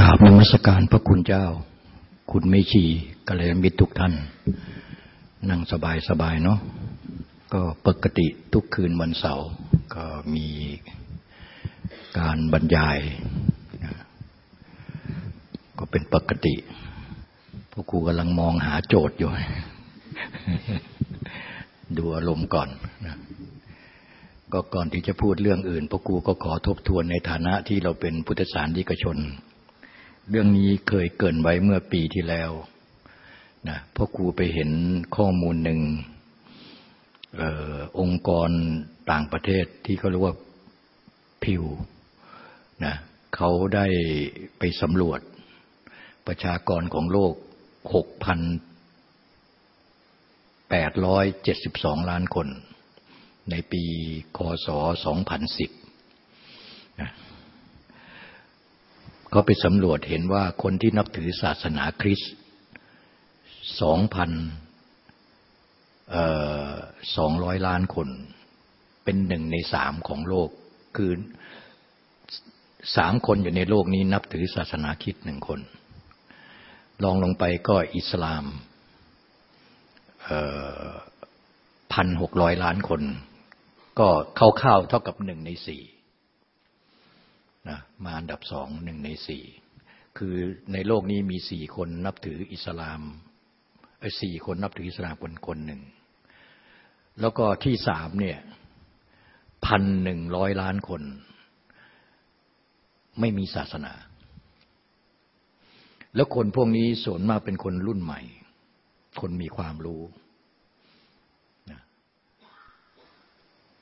กราบนมัสการพระคุณเจ้า คุณไม่ชีกัลยาณมิตรทุกท่าน นั่งสบายสบายเนาะก็ปกติทุกคืนวันเสาร์ก็มีการบรรยาย ก็เป็นปกติพวกครูกำลังมองหาโจทย์อยู่ ดูอารมณ์ก่อนนะก็ก่อนที่จะพูดเรื่องอื่นพวกครูก็ขอทบทวนในฐานะที่เราเป็นพุทธศาสนิกชน เรื่องนี้เคยเกินไว้เมื่อปีที่แล้วนะพ่อครูไปเห็นข้อมูลหนึ่งออองค์กรต่างประเทศที่เขาเรียกว่าพิวนะเขาได้ไปสำรวจประชากรของโลก 6,872 ล้านคน ในปี คศ 2010นะ เขาไปสำรวจเห็นว่าคนที่นับถือศาสนาคริสต์สองพันสองร้อยล้านคน เป็นหนึ่งในสามของโลก คือสามคนอยู่ในโลกนี้นับถือศาสนาคริสต์หนึ่งคนลองลงไปก็อิสลามพันหกร้อยล้านคน ก็เข้าๆเท่ากับหนึ่งในสี่ นะมาอันดับสองหนึ่งในสี่คือในโลกนี้มีสี่คนนับถืออิสลามสี่คนนับถืออิสลามคนคนหนึ่ง แล้วก็ที่สามเนี่ยพันหนึ่งร้อยล้านคน ไม่มีศาสนา แล้วคนพวกนี้ส่วนมากเป็นคนรุ่นใหม่ คนมีความรู้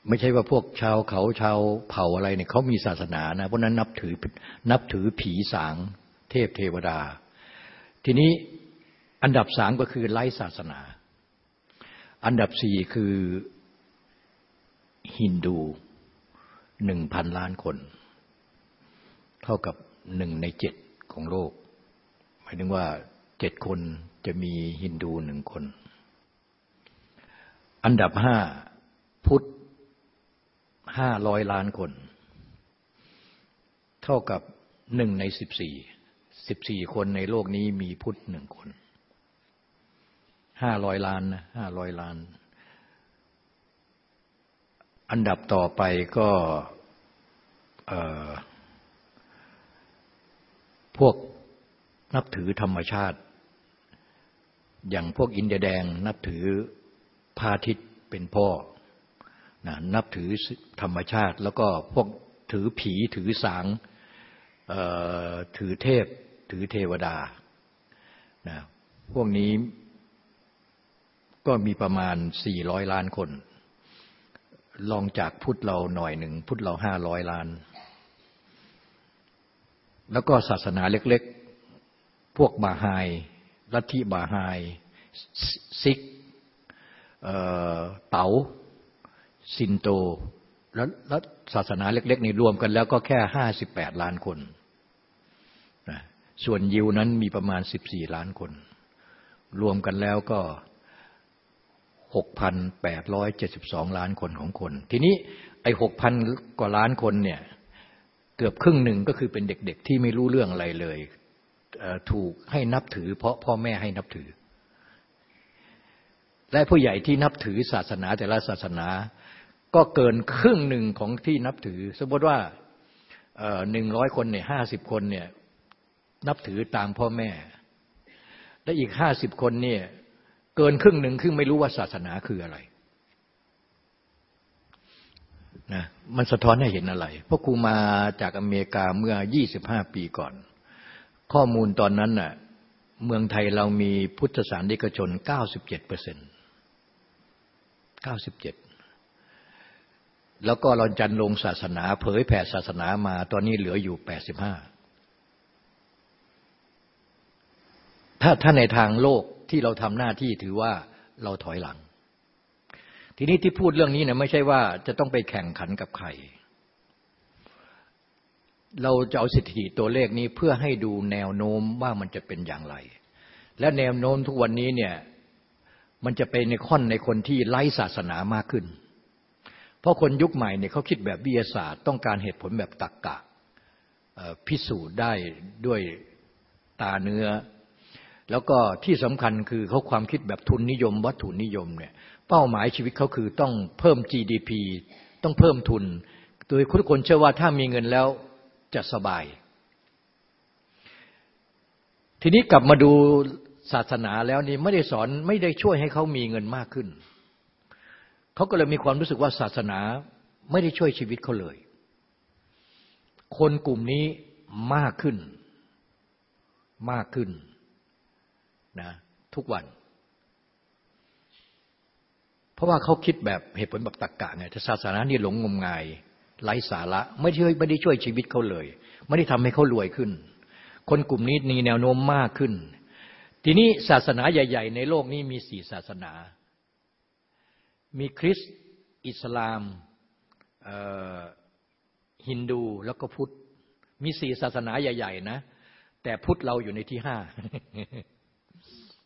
ไม่ใช่ว่าพวกชาวเขาชาวเผ่าอะไรเนี่ยเขามีศาสนานะเพราะนั้นนับถือนับถือผีสางเทพเทวดา ทีนี้อันดับสามก็คือไร้ศาสนา อันดับสี่คือฮินดูหนึ่งพันล้านคน เท่ากับหนึ่งในเจ็ดของโลก หมายถึงว่าเจ็ดคนจะมีฮินดูหนึ่งคน อันดับห้าพุทธ ห้าร้อยล้านคน เท่ากับหนึ่งในสิบสี่สิบสี่คนในโลกนี้มีพุทธหนึ่งคนห้าร้อยล้านนะห้าร้อยล้าน อันดับต่อไปก็พวกนับถือธรรมชาติ อย่างพวกอินเดียแดงนับถือพาทิตเป็นพ่อ นะนับถือธรรมชาติ แล้วก็พวกถือผีถือสางถือเทพ ถือเทวดานะพวกนี้ก็มีประมาณสี่ร้อยล้านคน รองจากพุทธเราหน่อยหนึ่ง พุทธเราห้าร้อยล้าน แล้วก็ศาสนาเล็กๆ พวกบาไฮลัทธิบาไฮซิกเต๋า ซินโตแล้วศาสนาเล็ก ๆ นี่รวมกันแล้วก็แค่ห้าสิบแปดล้านคนนะส่วนยิวนั้นมีประมาณสิบสี่ล้านคน รวมกันแล้วก็หกพันแปดร้อยเจ็ดสิบสองล้านคนของคน ทีนี้ไอ้หกพันกว่าล้านคนเนี่ยเกือบครึ่งหนึ่งก็คือเป็นเด็กๆ ที่ไม่รู้เรื่องอะไรเลย ถูกให้นับถือ เพราะพ่อแม่ให้นับถือ และผู้ใหญ่ที่นับถือศาสนาแต่ละศาสนา ก็เกินครึ่งหนึ่งของที่นับถือ สมมติว่าหนึ่งร้อยคนเนี่ยห้าสิบคนเนี่ยนับถือตามพ่อแม่ และอีกห้าสิบคนเนี่ยเกินครึ่งหนึ่งครึ่งไม่รู้ว่าศาสนาคืออะไรนะมันสะท้อนให้เห็นอะไรเพราะครูมาจากอเมริกาเมื่อยี่สิบห้าปีก่อน ข้อมูลตอนนั้นน่ะเมืองไทยเรามีพุทธศาสนิกชนเก้าสิบเจ็ดเปอร์เซ็นต์เก้าสิบเจ็ด แล้วก็เราจันลงศาสนา เผยแผ่ศาสนามา ตอนนี้เหลืออยู่แปดสิบห้าถ้าถ้าในทางโลกที่เราทำหน้าที่ถือว่าเราถอยหลัง ทีนี้ที่พูดเรื่องนี้เนี่ยไม่ใช่ว่าจะต้องไปแข่งขันกับใคร เราจะเอาสถิติตัวเลขนี้เพื่อให้ดูแนวโน้มว่ามันจะเป็นอย่างไร และแนวโน้มทุกวันนี้เนี่ยมันจะเป็นในค่อนในคนที่ไร้ศาสนามากขึ้น เพราะคนยุคใหม่เนี่ยเขาคิดแบบวิทยาศาสตร์ ต้องการเหตุผลแบบตรรกกะพิสูจน์ได้ด้วยตาเนื้อ แล้วก็ที่สำคัญคือเขาความคิดแบบทุนนิยม วัตถุนิยมเนี่ยเป้าหมายชีวิตเขาคือต้องเพิ่ม GDP ต้องเพิ่มทุน โดยทุกคนเชื่อว่าถ้ามีเงินแล้วจะสบาย ทีนี้กลับมาดูศาสนาแล้วนี่ไม่ได้สอนไม่ได้ช่วยให้เขามีเงินมากขึ้น เขาก็เลยมีความรู้สึกว่าศาสนาไม่ได้ช่วยชีวิตเขาเลย คนกลุ่มนี้มากขึ้น มากขึ้นนะทุกวัน เพราะว่าเขาคิดแบบเหตุผลแบบตรรกกะไงแต่ศาสนานี่หลงงมงายไร้สาระไม่ช่วยไม่ได้ช่วยชีวิตเขาเลย ไม่ได้ทำให้เขารวยขึ้น คนกลุ่มนี้มีแนวโน้มมากขึ้น ทีนี้ศาสนาใหญ่ ๆ ในโลกนี้มีสี่ศาสนา มีคริสต์อิสลามฮินดูแล้วก็พุทธ มีสี่ศาสนาใหญ่ ๆ นะ แต่พุทธเราอยู่ในที่ห้า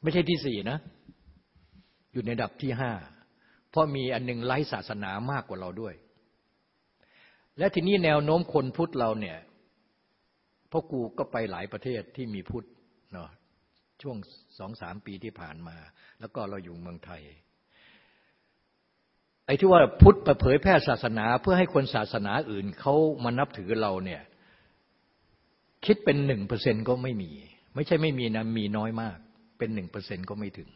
ไม่ใช่ที่สี่นะ อยู่ในดับที่ห้าเพราะมีอันหนึ่งไร้ศาสนามากกว่าเราด้วย และทีนี้แนวโน้มคนพุทธเราเนี่ยพ่อกูก็ไปหลายประเทศที่มีพุทธเนาะช่วงสองสามปีที่ผ่านมา แล้วก็เราอยู่เมืองไทย ไอ้ที่ว่าพุทธเผยแพร่ศาสนา เพื่อให้คนศาสนาอื่นเขามานับถือเราเนี่ยคิดเป็นหนึ่งเปอร์เซ็นก็ไม่มี ไม่ใช่ไม่มีนะมีน้อยมาก เป็นหนึ่งเปอร์เซ็นก็ไม่ถึง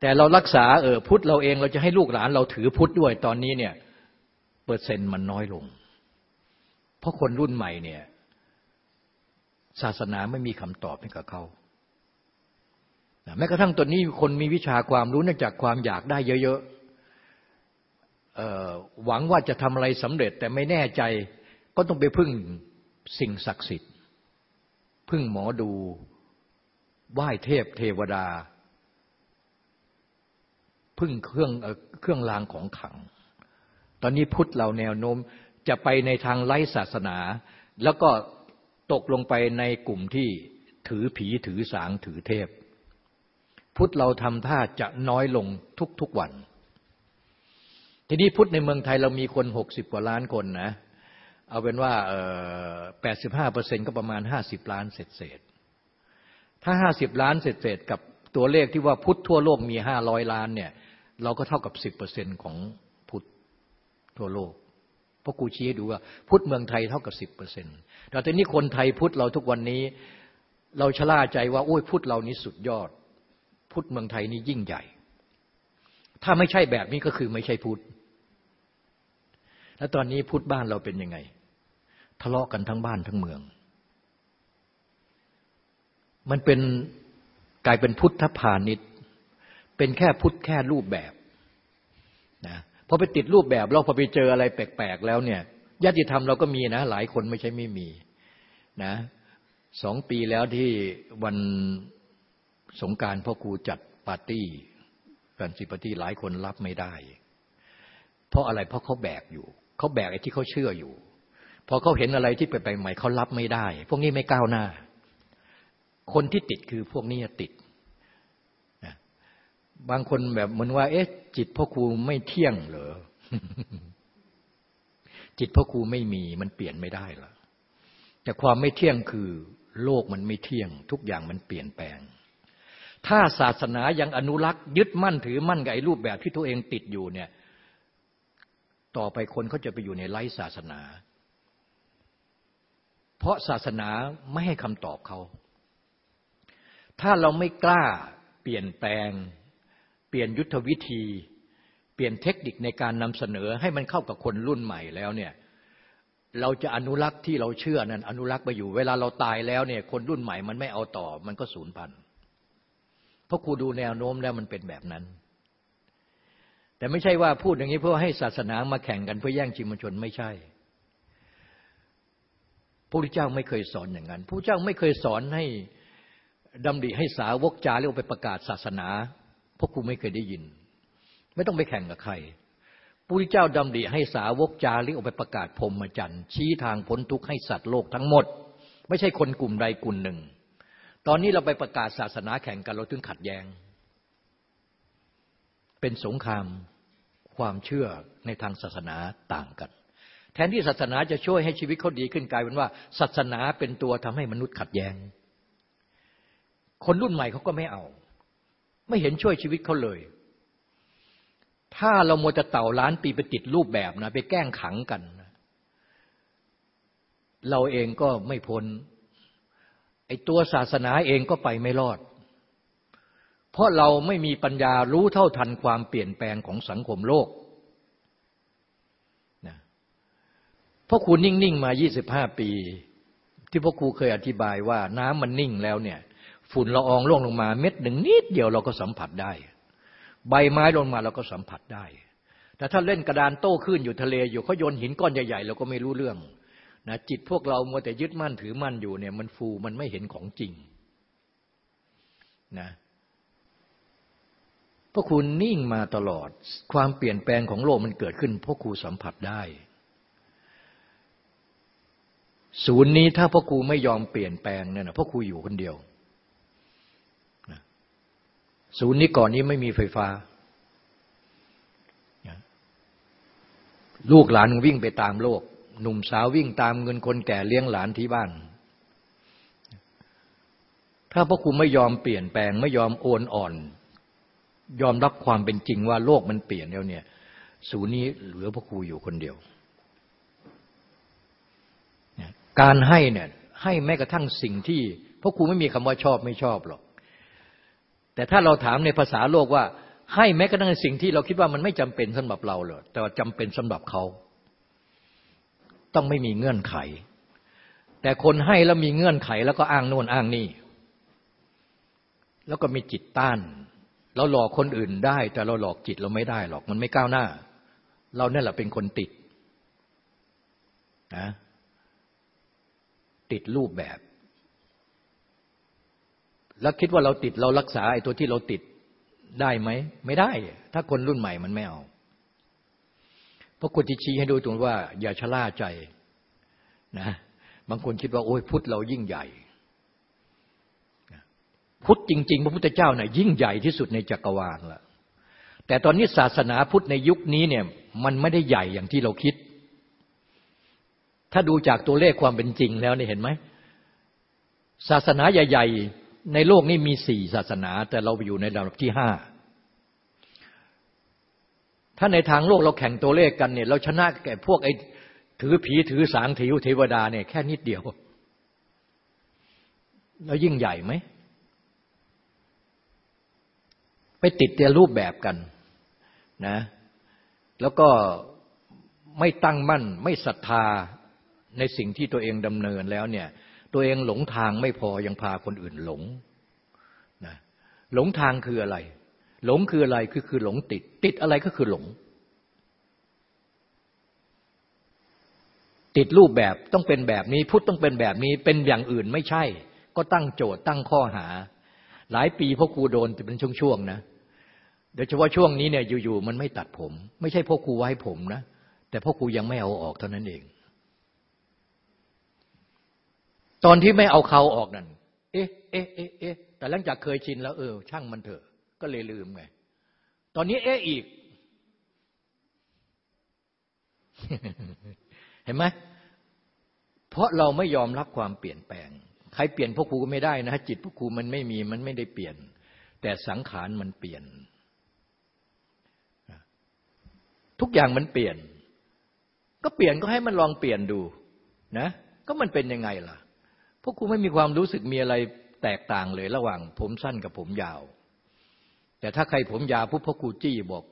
แต่เรารักษาเออพุทธเราเองเราจะให้ลูกหลานเราถือพุทธด้วยตอนนี้เนี่ยเปอร์เซ็นต์มันน้อยลง เพราะคนรุ่นใหม่เนี่ยศาสนาไม่มีคำตอบให้กับเขา แม้กระทั่งตัวนี้คนมีวิชาความรู้เนื่องจากความอยากได้เยอะๆหวังว่าจะทำอะไรสำเร็จแต่ไม่แน่ใจก็ต้องไปพึ่งสิ่งศักดิ์สิทธิ์ พึ่งหมอดูไหว้เทพเทวดา พึ่งเครื่องเครื่องรางของขัง ตอนนี้พุทธเราแนวโน้มจะไปในทางไร้ศาสนา แล้วก็ตกลงไปในกลุ่มที่ถือผีถือสางถือเทพ พุทธเราทำท่าจะน้อยลงทุกๆวัน ทีนี้พุทธในเมืองไทยเรามีคนหกสิบกว่าล้านคนนะ เอาเป็นว่าแปดสิบห้าเปอร์เซ็นก็ประมาณห้าสิบล้านเศษเศษถ้าห้าสิบล้านเศษเศษกับตัวเลขที่ว่าพุทธทั่วโลกมีห้าร้อยล้านเนี่ย เราก็เท่ากับสิบเปอร์เซ็นของพุทธทั่วโลกเพราะกูชี้ดูว่าพุทธเมืองไทยเท่ากับสิบเปอร์เซ็นต์แต่ตอนนี้คนไทยพุทธเราทุกวันนี้ เราชะล่าใจว่าโอ้ยพุทธเรานี้สุดยอด พุทธเมืองไทยนี่ยิ่งใหญ่ ถ้าไม่ใช่แบบนี้ก็คือไม่ใช่พุทธ แล้วตอนนี้พุทธบ้านเราเป็นยังไง ทะเลาะกันทั้งบ้านทั้งเมือง มันเป็นกลายเป็นพุทธพาณิชย์ เป็นแค่พุทธแค่รูปแบบนะพอไปติดรูปแบบเราพอไปเจออะไรแปลกๆแล้วเนี่ยญาติธรรมเราก็มีนะ หลายคนไม่ใช่ไม่มีนะสองปีแล้วที่วัน สงการพ่อครูจัดปาร์ตี้กันสิปาร์ตี้หลายคนรับไม่ได้ เพราะอะไรเพราะเขาแบกอยู่เขาแบกไอ้ที่เขาเชื่ออยู่พอเขาเห็นอะไรที่ไปไปใหม่เขารับไม่ได้ พวกนี้ไม่ก้าวหน้า คนที่ติดคือพวกนี้ติดบางคนแบบเหมือนว่า เอ๊ะ จิตพ่อครูไม่เที่ยงเหรอจิตพ่อครูไม่มีมันเปลี่ยนไม่ได้หรอแต่ความไม่เที่ยงคือ โลกมันไม่เที่ยง ทุกอย่างมันเปลี่ยนแปลง ถ้าศาสนายังอนุรักษ์ ยึดมั่นถือมั่นกับไอ้รูปแบบที่ตัวเองติดอยู่เนี่ย ต่อไปคนเขาจะไปอยู่ในไร้ศาสนา เพราะศาสนาไม่ให้คำตอบเขา ถ้าเราไม่กล้าเปลี่ยนแปลง เปลี่ยนยุทธวิธี เปลี่ยนเทคนิคในการนำเสนอให้มันเข้ากับคนรุ่นใหม่แล้วเนี่ยเราจะอนุรักษ์ที่เราเชื่อนั้นอนุรักษ์ไปอยู่ เวลาเราตายแล้วเนี่ยคนรุ่นใหม่มันไม่เอาต่อมันก็สูญพันธุ์ เพราะครูดูแนวโน้มแล้วมันเป็นแบบนั้น แต่ไม่ใช่ว่าพูดอย่างนี้เพื่อให้ศาสนามาแข่งกันเพื่อแย่งชิมชนไม่ใช่พระพุทธเจ้าไม่เคยสอนอย่างนั้นพระพุทธเจ้าไม่เคยสอนให้ดำริให้สาวกจาเรียกไปประกาศศาสนาพวกครูไม่เคยได้ยิน ไม่ต้องไปแข่งกับใครพระพุทธเจ้าดำริให้สาวกจาริกออกไปประกาศพรมจันทร์ชี้ทางพ้นทุกข์ให้สัตว์โลกทั้งหมด ไม่ใช่คนกลุ่มใดกลุ่มหนึ่ง ตอนนี้เราไปประกาศศาสนาแข่งกันเราถึงขัดแยง้ง เป็นสงครามความเชื่อในทางศาสนาต่างกัน แทนที่ศาสนาจะช่วยให้ชีวิตเขาดีขึ้นกลายเป็นว่า ศาสนาเป็นตัวทำให้มนุษย์ขัดแย้ง คนรุ่นใหม่เขาก็ไม่เอา ไม่เห็นช่วยชีวิตเขาเลย ถ้าเราโมจะเต่าล้านปีไปติดรูปแบบนะไปแกล้งขังกัน เราเองก็ไม่พ้น ไอตัวศาสนาเองก็ไปไม่รอด เพราะเราไม่มีปัญญารู้เท่าทันความเปลี่ยนแปลงของสังคมโลกนะเพราะครูนิ่ง ๆ มา 25 ปี ที่พ่อครูเคยอธิบายว่าน้ำมันนิ่งแล้วเนี่ย ฝุ่นละอองร่วงลงมาเม็ดหนึ่งนิดเดียวเราก็สัมผัสได้ ใบไม้ลงมาเราก็สัมผัสได้ แต่ถ้าเล่นกระดานโต้ขึ้นอยู่ทะเลอยู่เขาโยนหินก้อนใหญ่ ๆ เราก็ไม่รู้เรื่อง นะจิตพวกเรามัวแต่ยึดมั่นถือมั่นอยู่เนี่ย มันฟูมันไม่เห็นของจริงนะพราะคุณนิ่งมาตลอด ความเปลี่ยนแปลงของโลกมันเกิดขึ้นพวกครูสัมผัสได้ศูนย์นี้ถ้าพ่อครูไม่ยอมเปลี่ยนแปลงเนี่ยนะพ่อครูอยู่คนเดียวศูนย์นี้ก่อนนี้ไม่มีไฟฟ้า ลูกหลานวิ่งไปตามโลก หนุ่มสาววิ่งตามเงินคนแก่เลี้ยงหลานที่บ้าน ถ้าพระคุณไม่ยอมเปลี่ยนแปลงไม่ยอมโอนอ่อน ยอมรับความเป็นจริงว่าโลกมันเปลี่ยนแล้วเนี่ย สูนี้เหลือพระครูอยู่คนเดียว การให้เนี่ยให้แม้กระทั่งสิ่งที่พระครูไม่มีคำว่าชอบไม่ชอบหรอก แต่ถ้าเราถามในภาษาโลกว่าให้แม้กระทั่งสิ่งที่เราคิดว่ามันไม่จำเป็นสำหรับเราหรอกแต่ว่าจำเป็นสำหรับเขา ต้องไม่มีเงื่อนไข แต่คนให้แล้วมีเงื่อนไข แล้วก็อ้างโน่นอ้างนี่ แล้วก็มีจิตต้าน เราหลอกคนอื่นได้ แต่เราหลอกจิตเราไม่ได้หรอกมันไม่ก้าวหน้า เราเนี่ยแหละเป็นคนติดนะติดรูปแบบ แล้วคิดว่าเราติดเรารักษาไอ้ตัวที่เราติดได้ไหม ไม่ได้ ถ้าคนรุ่นใหม่มันไม่เอา พระคุณที่ชี้ให้ดูตรงว่า อย่าชะล่าใจนะบางคนคิดว่า โอ้ยพุทธเรายิ่งใหญ่พุทธจริง ๆ พระพุทธเจ้านะ่ยยิ่งใหญ่ที่สุดในจักรวาลละแต่ตอนนี้ศาสนาพุทธในยุคนี้เนี่ย มันไม่ได้ใหญ่อย่างที่เราคิด ถ้าดูจากตัวเลขความเป็นจริงแล้วเนี่ยเห็นไหมศาสนาใหญ่ ๆ ในโลกนี้มีสี่ศาสนา แต่เราอยู่ในระดับที่ห้า ถ้าในทางโลกเราแข่งตัวเลขกันเนี่ยเราชนะแก่พวกไอ้ถือผีถือสางถือเทวดาเนี่ยแค่นิดเดียว แล้วยิ่งใหญ่ไหม ไปติดเตียรูปแบบกันนะ แล้วก็ไม่ตั้งมั่นไม่ศรัทธาในสิ่งที่ตัวเองดำเนินแล้วเนี่ย ตัวเองหลงทางไม่พอยังพาคนอื่นหลงนะหลงทางคืออะไร หลงคืออะไรคือคือหลงติด ติดอะไรก็คือหลง ติดรูปแบบต้องเป็นแบบนี้ พุทธต้องเป็นแบบนี้เป็นอย่างอื่นไม่ใช่ ก็ตั้งโจทย์ตั้งข้อหา หลายปีพ่อครูโดนเป็นช่วงๆนะโดยเฉพาะช่วงนี้เนี่ยอยู่ๆมันไม่ตัดผม ไม่ใช่พ่อครูไว้ผมนะ แต่พ่อครูยังไม่เอาออกเท่านั้นเอง ตอนที่ไม่เอาเขาออกนั่นเอ๊ะเอ๊ะเอ๊ะเอ๊ะแต่หลังจากเคยชินแล้วเออ ช่างมันเถอะ ก็เลยลืมไง ตอนนี้เอ๊ะอีก เห็นไหมเพราะเราไม่ยอมรับความเปลี่ยนแปลง ใครเปลี่ยนพวกครูก็ไม่ได้นะ จิตพวกครูมันไม่มีมันไม่ได้เปลี่ยน แต่สังขารมันเปลี่ยน ทุกอย่างมันเปลี่ยน ก็เปลี่ยนก็ให้มันลองเปลี่ยนดูนะ ก็มันเป็นยังไงล่ะพวกครูไม่มีความรู้สึกมีอะไรแตกต่างเลย ระหว่างผมสั้นกับผมยาว แต่ถ้าใครผมยาวปุ๊บพ่อครูจี้บอก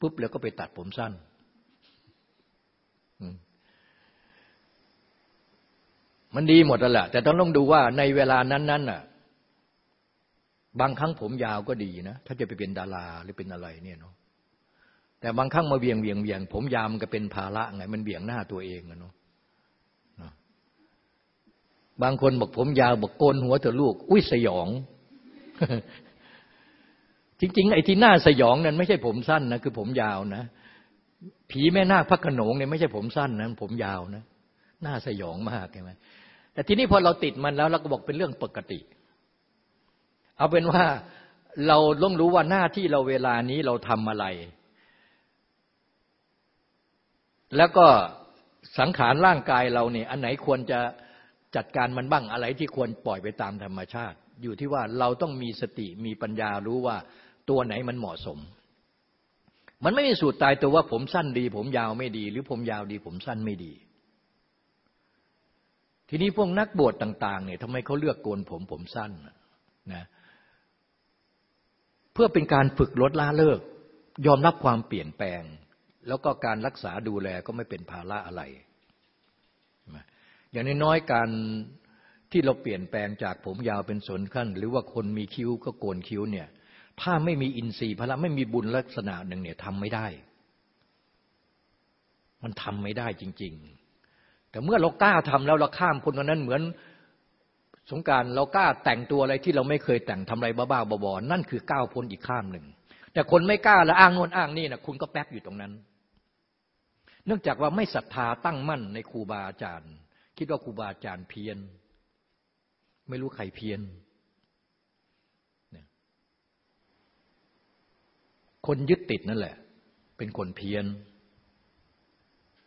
ปุ๊บแล้วก็ไปตัดผมสั้น มันดีหมดแล้วแหละแต่ต้องต้องดูว่าในเวลานั้นๆน่ะ บางครั้งผมยาวก็ดีนะ ถ้าจะไปเป็นดาราหรือเป็นอะไรเนี่ยเนาะแต่บางครั้งมาเวียงเวียงเวียง ผมยาวมันก็เป็นภาระไง มันเบี่ยงหน้าตัวเองอะเนาะบางคนบอกผมยาวบอกโกนหัวเถอะลูก อุ้ยสยอง จริง ๆ ไอ้ที่หน้าสยองนั้นไม่ใช่ผมสั้นนะคือผมยาวนะ ผีแม่นาคพระขนงเนี่ยไม่ใช่ผมสั้นนะผมยาวนะหน้าสยองมากใช่ไหมแต่ทีนี้พอเราติดมันแล้วเราก็บอกเป็นเรื่องปกติ เอาเป็นว่าเราต้องรู้ว่าหน้าที่เราเวลานี้เราทำอะไร แล้วก็สังขารร่างกายเราเนี่ย อันไหนควรจะจัดการมันบ้างอะไรที่ควรปล่อยไปตามธรรมชาติ อยู่ที่ว่าเราต้องมีสติมีปัญญารู้ว่า ตัวไหนมันเหมาะสม มันไม่มีสูตรตายตัวว่าผมสั้นดี ผมยาวไม่ดี หรือผมยาวดี ผมสั้นไม่ดี ทีนี้พวกนักบวชต่าง ๆ เนี่ยทำไมเขาเลือกโกนผมผมสั้นนะเพื่อเป็นการฝึกลดละเลิก ยอมรับความเปลี่ยนแปลง แล้วก็การรักษาดูแลก็ไม่เป็นภาระอะไร อย่างน้อยๆการที่เราเปลี่ยนแปลงจากผมยาวเป็นสนขั้น หรือว่าคนมีคิ้วก็โกนคิ้วเนี่ย ถ้าไม่มีอินทรีย์พละไม่มีบุญลักษณะหนึ่งเนี่ยทำไม่ได้ มันทำไม่ได้จริง ๆ แต่เมื่อเรากล้าทำแล้วเราข้ามคนนนั้นเหมือนสงการเรากล้าแต่งตัวอะไรที่เราไม่เคยแต่งทำอะไรบ้าๆบอๆนั่นคือก้าวพ้นอีกข้ามหนึ่ง แต่คนไม่กล้าแล้วอ้างโน่นอ้างนี่นะคุณก็แป๊บอยู่ตรงนั้น เนื่องจากว่าไม่ศรัทธาตั้งมั่นในครูบาอาจารย์ คิดว่าครูบาอาจารย์เพี้ยน ไม่รู้ใครเพี้ยน คนยึดติดนั่นแหละ เป็นคนเพี้ยน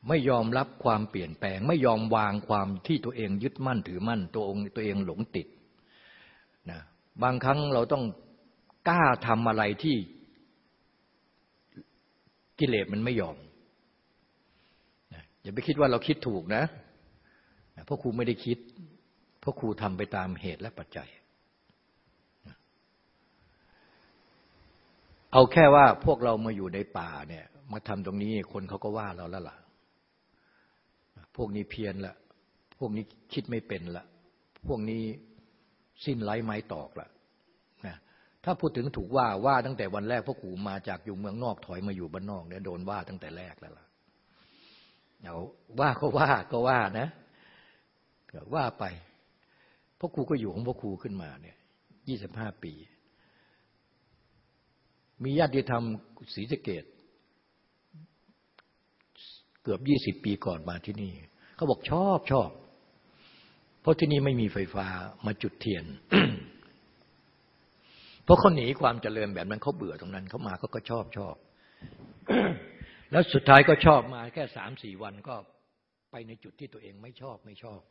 ไม่ยอมรับความเปลี่ยนแปลง ไม่ยอมวางความที่ตัวเองยึดมั่นถือมั่น ตัวองค์ตัวเองหลงติดนะบางครั้งเราต้องกล้าทำอะไรที่กิเลสมันไม่ยอมนะอย่าไปคิดว่าเราคิดถูกนะเพราะครูไม่ได้คิด เพราะครูทำไปตามเหตุและปัจจัย เอาแค่ว่าพวกเรามาอยู่ในป่าเนี่ย มาทำตรงนี้คนเขาก็ว่าเราแล้วล่ะ พวกนี้เพี้ยนละ พวกนี้คิดไม่เป็นละ พวกนี้สิ้นไร้ไม้ตอกละนะถ้าพูดถึงถูกว่าว่าตั้งแต่วันแรกพ่อขู่มาจากอยู่เมืองนอกถอยมาอยู่บ้านนอกเนี่ยโดนว่าตั้งแต่แรกแล้วล่ะเอาว่าก็ว่าก็ว่านะว่าไปพ่อครูก็อยู่ของพ่อครูขึ้นมาเนี่ยยี่สิบห้าปี มีญาติธรรมศรีสะเกดเกือบยี่สิบปีก่อนมาที่นี่ เขาบอกชอบชอบ เพราะที่นี่ไม่มีไฟฟ้ามาจุดเทียน เพราะเขาหนีความเจริญแบบนั้นเขาเบื่อตรงนั้นเขามาเขาก็ชอบชอบ แล้วสุดท้ายก็ชอบมาแค่สามสี่วันก็ไปในจุดที่ตัวเองไม่ชอบไม่ชอบ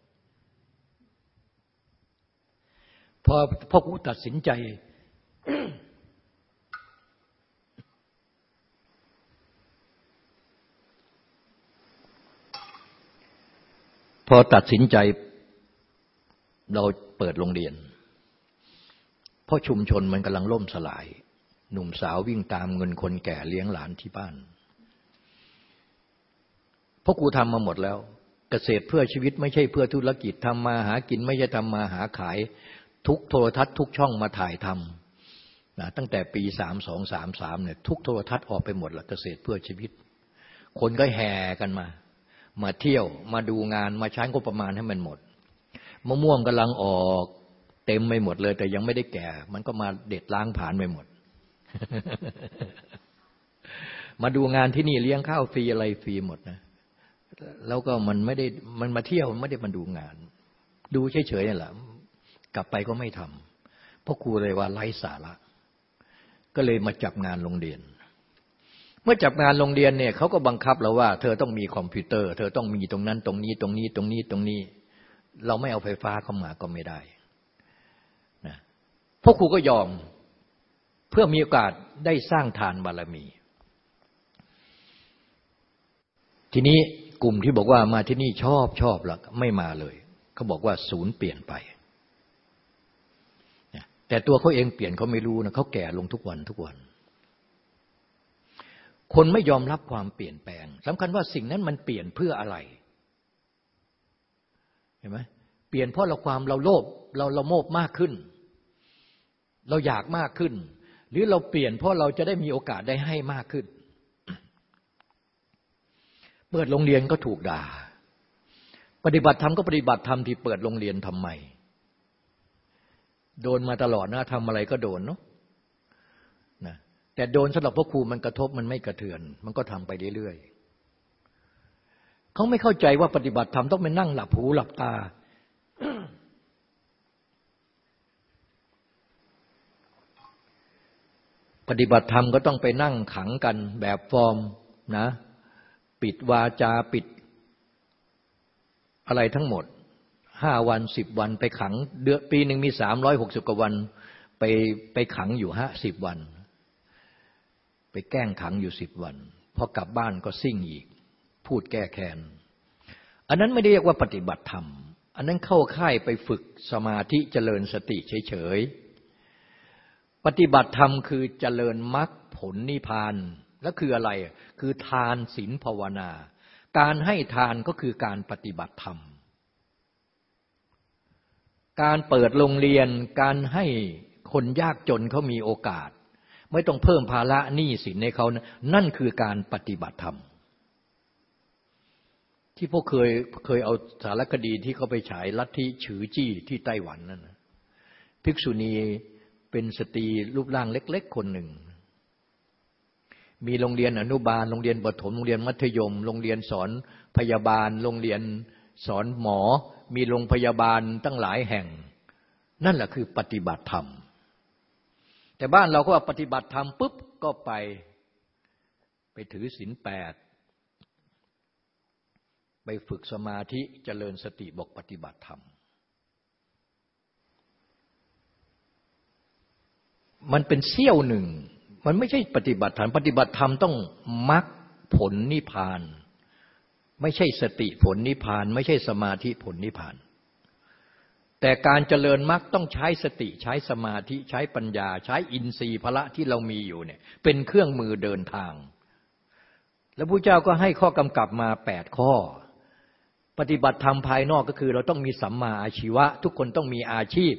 พอพ่อกูตัดสินใจ พอตัดสินใจเราเปิดโรงเรียน เพราะชุมชนมันกำลังล่มสลาย หนุ่มสาววิ่งตามเงินคนแก่เลี้ยงหลานที่บ้านเพราะกูทำมาหมดแล้ว เกษตรเพื่อชีวิตไม่ใช่เพื่อธุรกิจทำมาหากินไม่ใช่ทำมาหาขาย ทุกโทรทัศน์ทุกช่องมาถ่ายทำนะตั้งแต่ปีสามสองสามสามเนี่ยทุกโทรทัศน์ออกไปหมดละเกษตรเพื่อชีวิต คนก็แห่กันมา มาเที่ยวมาดูงานมาใช้งบประมาณให้มันหมดมะม่วงกำลังออกเต็มไม่หมดเลย แต่ยังไม่ได้แก่ มันก็มาเด็ดล้างผ่านไปหมด มาดูงานที่นี่เลี้ยงข้าวฟรีอะไรฟรีหมดนะแล้วก็มันไม่ได้มันมาเที่ยวไม่ได้มาดูงาน ดูเฉยๆนี่แหละกลับไปก็ไม่ทำเพราะครูเลยว่าไร้สาระ ก็เลยมาจับงานโรงเรียน มื่อจับงานโรงเรียนเนี่ยเขาก็บังคับเราว่า เธอต้องมีคอมพิวเตอร์ เธอต้องมีตรงนั้นตรงนี้ตรงนี้ตรงนี้ตรงนี้ เราไม่เอาไฟฟ้าเข้ามาก็ไม่ได้นะพวกครูก็ยอมเพื่อมีโอกาสได้สร้างทานบารมี ทีนี้กลุ่มที่บอกว่ามาที่นี่ชอบชอบแล้วไม่มาเลย เขาบอกว่าศูนย์เปลี่ยนไป แต่ตัวเขาเองเปลี่ยนเขาไม่รู้นะเขาแก่ลงทุกวันทุกวัน คนไม่ยอมรับความเปลี่ยนแปลงสำคัญว่าสิ่งนั้นมันเปลี่ยนเพื่ออะไร เห็นไหมเปลี่ยนเพราะเราความเราโลภเราเราโมภมากขึ้น เราอยากมากขึ้น หรือเราเปลี่ยนเพราะเราจะได้มีโอกาสได้ให้มากขึ้น เปิดโรงเรียนก็ถูกด่า ปฏิบัติธรรมก็ปฏิบัติธรรมที่เปิดโรงเรียนทำไม โดนมาตลอดนะทำอะไรก็โดนเนาะ แต่โดนสำหรับพระครูมันกระทบมันไม่กระเทือน มันก็ทำไปเรื่อยๆเขาไม่เข้าใจว่าปฏิบัติธรรมต้องไปนั่งหลับหูหลับตา ปฏิบัติธรรมก็ต้องไปนั่งขังกันแบบฟอร์มนะ ปิดวาจาปิดอะไรทั้งหมดห้าวันสิบวันไปขังเดือนปีหนึ่งมีสามร้อยหกสิบกว่าวัน ไปไปขังอยู่ห้าสิบวัน แกล้งขังอยู่สิบวันพอกลับบ้านก็ซิ่งอีก พูดแก้แค้นอันนั้นไม่ได้เรียกว่าปฏิบัติธรรม อันนั้นเข้าค่ายไปฝึกสมาธิเจริญสติเฉยๆ ปฏิบัติธรรมคือเจริญมรรคผลนิพพาน แล้วคืออะไร คือทานศีลภาวนา การให้ทานก็คือการปฏิบัติธรรม การเปิดโรงเรียน การให้คนยากจนเขามีโอกาส ไม่ต้องเพิ่มภาระหนี้สินให้เขานั่นคือการปฏิบัติธรรม ที่พวกเคยเคยเอาสารคดีที่เขาไปฉายลัทธิฉือจี้ที่ไต้หวันนั่นนะภิกษุณีเป็นสตรีรูปร่างเล็ก ๆ คนหนึ่ง มีโรงเรียนอนุบาล โรงเรียนประถม โรงเรียนมัธยม โรงเรียนสอนพยาบาล โรงเรียนสอนหมอ มีโรงพยาบาลตั้งหลายแห่ง นั่นแหละคือปฏิบัติธรรม แต่บ้านเราก็ว่าปฏิบัติธรรมปุ๊บก็ไปไปถือศีลแปดไปฝึกสมาธิเจริญสติบอกปฏิบัติธรรม มันเป็นเสี้ยวหนึ่ง มันไม่ใช่ปฏิบัติธรรมปฏิบัติธรรมต้องมรรคผลนิพพาน ไม่ใช่สติผลนิพพาน ไม่ใช่สมาธิผลนิพพาน แต่การเจริญมรรคต้องใช้สติใช้สมาธิใช้ปัญญา ใช้อินทรีย์พละที่เรามีอยู่เนี่ย เป็นเครื่องมือเดินทาง แล้วพระเจ้าก็ให้ข้อกำกับมาแปดข้อ ปฏิบัติธรรมภายนอกก็คือ เราต้องมีสัมมาอาชีวะ ทุกคนต้องมีอาชีพ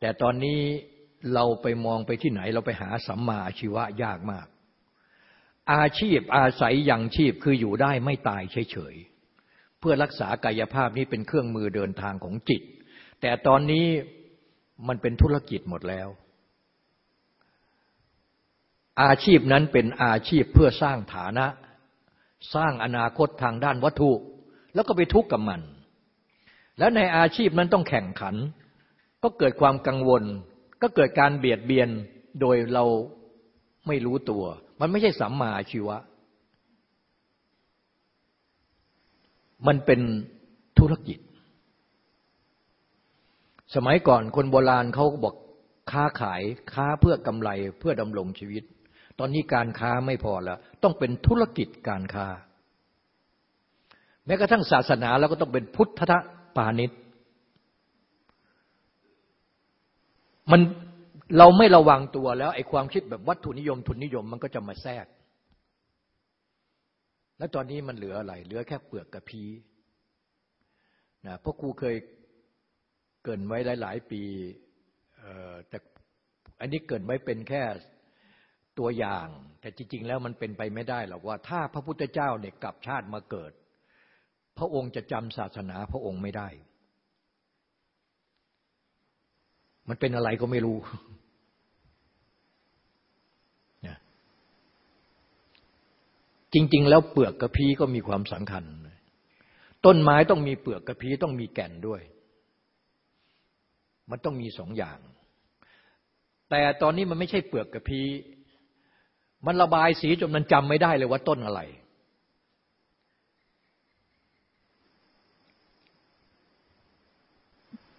แต่ตอนนี้เราไปมองไปที่ไหนเราไปหาสัมมาอาชีวะยากมาก อาชีพอาศัยอย่างชีพคืออยู่ได้ไม่ตายเฉยๆ เพื่อรักษากายภาพนี้เป็นเครื่องมือเดินทางของจิต แต่ตอนนี้มันเป็นธุรกิจหมดแล้ว อาชีพนั้นเป็นอาชีพเพื่อสร้างฐานะ สร้างอนาคตทางด้านวัตถุ แล้วก็ไปทุกข์กับมัน แล้วในอาชีพนั้นต้องแข่งขัน ก็เกิดความกังวล ก็เกิดการเบียดเบียนโดยเราไม่รู้ตัว มันไม่ใช่สัมมาอาชีวะ มันเป็นธุรกิจ สมัยก่อนคนโบราณเขาก็บอกค้าขายค้าเพื่อกำไรเพื่อดำรงชีวิต ตอนนี้การค้าไม่พอแล้วต้องเป็นธุรกิจการค้า แม้กระทั่งศาสนาแล้วก็ต้องเป็นพุทธะปาณิชมันเราไม่ระวังตัวแล้วไอ้ความคิดแบบวัตถุนิยมทุนนิยมมันก็จะมาแทรก แล้วตอนนี้มันเหลืออะไร เหลือแค่เปลือกกระพีนะพราะครูเคยเกินไว้หลาย ๆ ปีแต่อันนี้เกินไว้เป็นแค่ตัวอย่าง แต่จริง ๆ แล้วมันเป็นไปไม่ได้หรอกว่า ถ้าพระพุทธเจ้าเนี่ยกลับชาติมาเกิด พระองค์จะจำศาสนาพระองค์ไม่ได้ มันเป็นอะไรก็ไม่รู้ จริง ๆ แล้วเปลือกกระพี้ก็มีความสำคัญ ต้นไม้ต้องมีเปลือกกระพี้ต้องมีแก่นด้วย มันต้องมีสองอย่าง แต่ตอนนี้มันไม่ใช่เปลือกกระพี้มันระบายสีจนมันจำไม่ได้เลยว่าต้นอะไร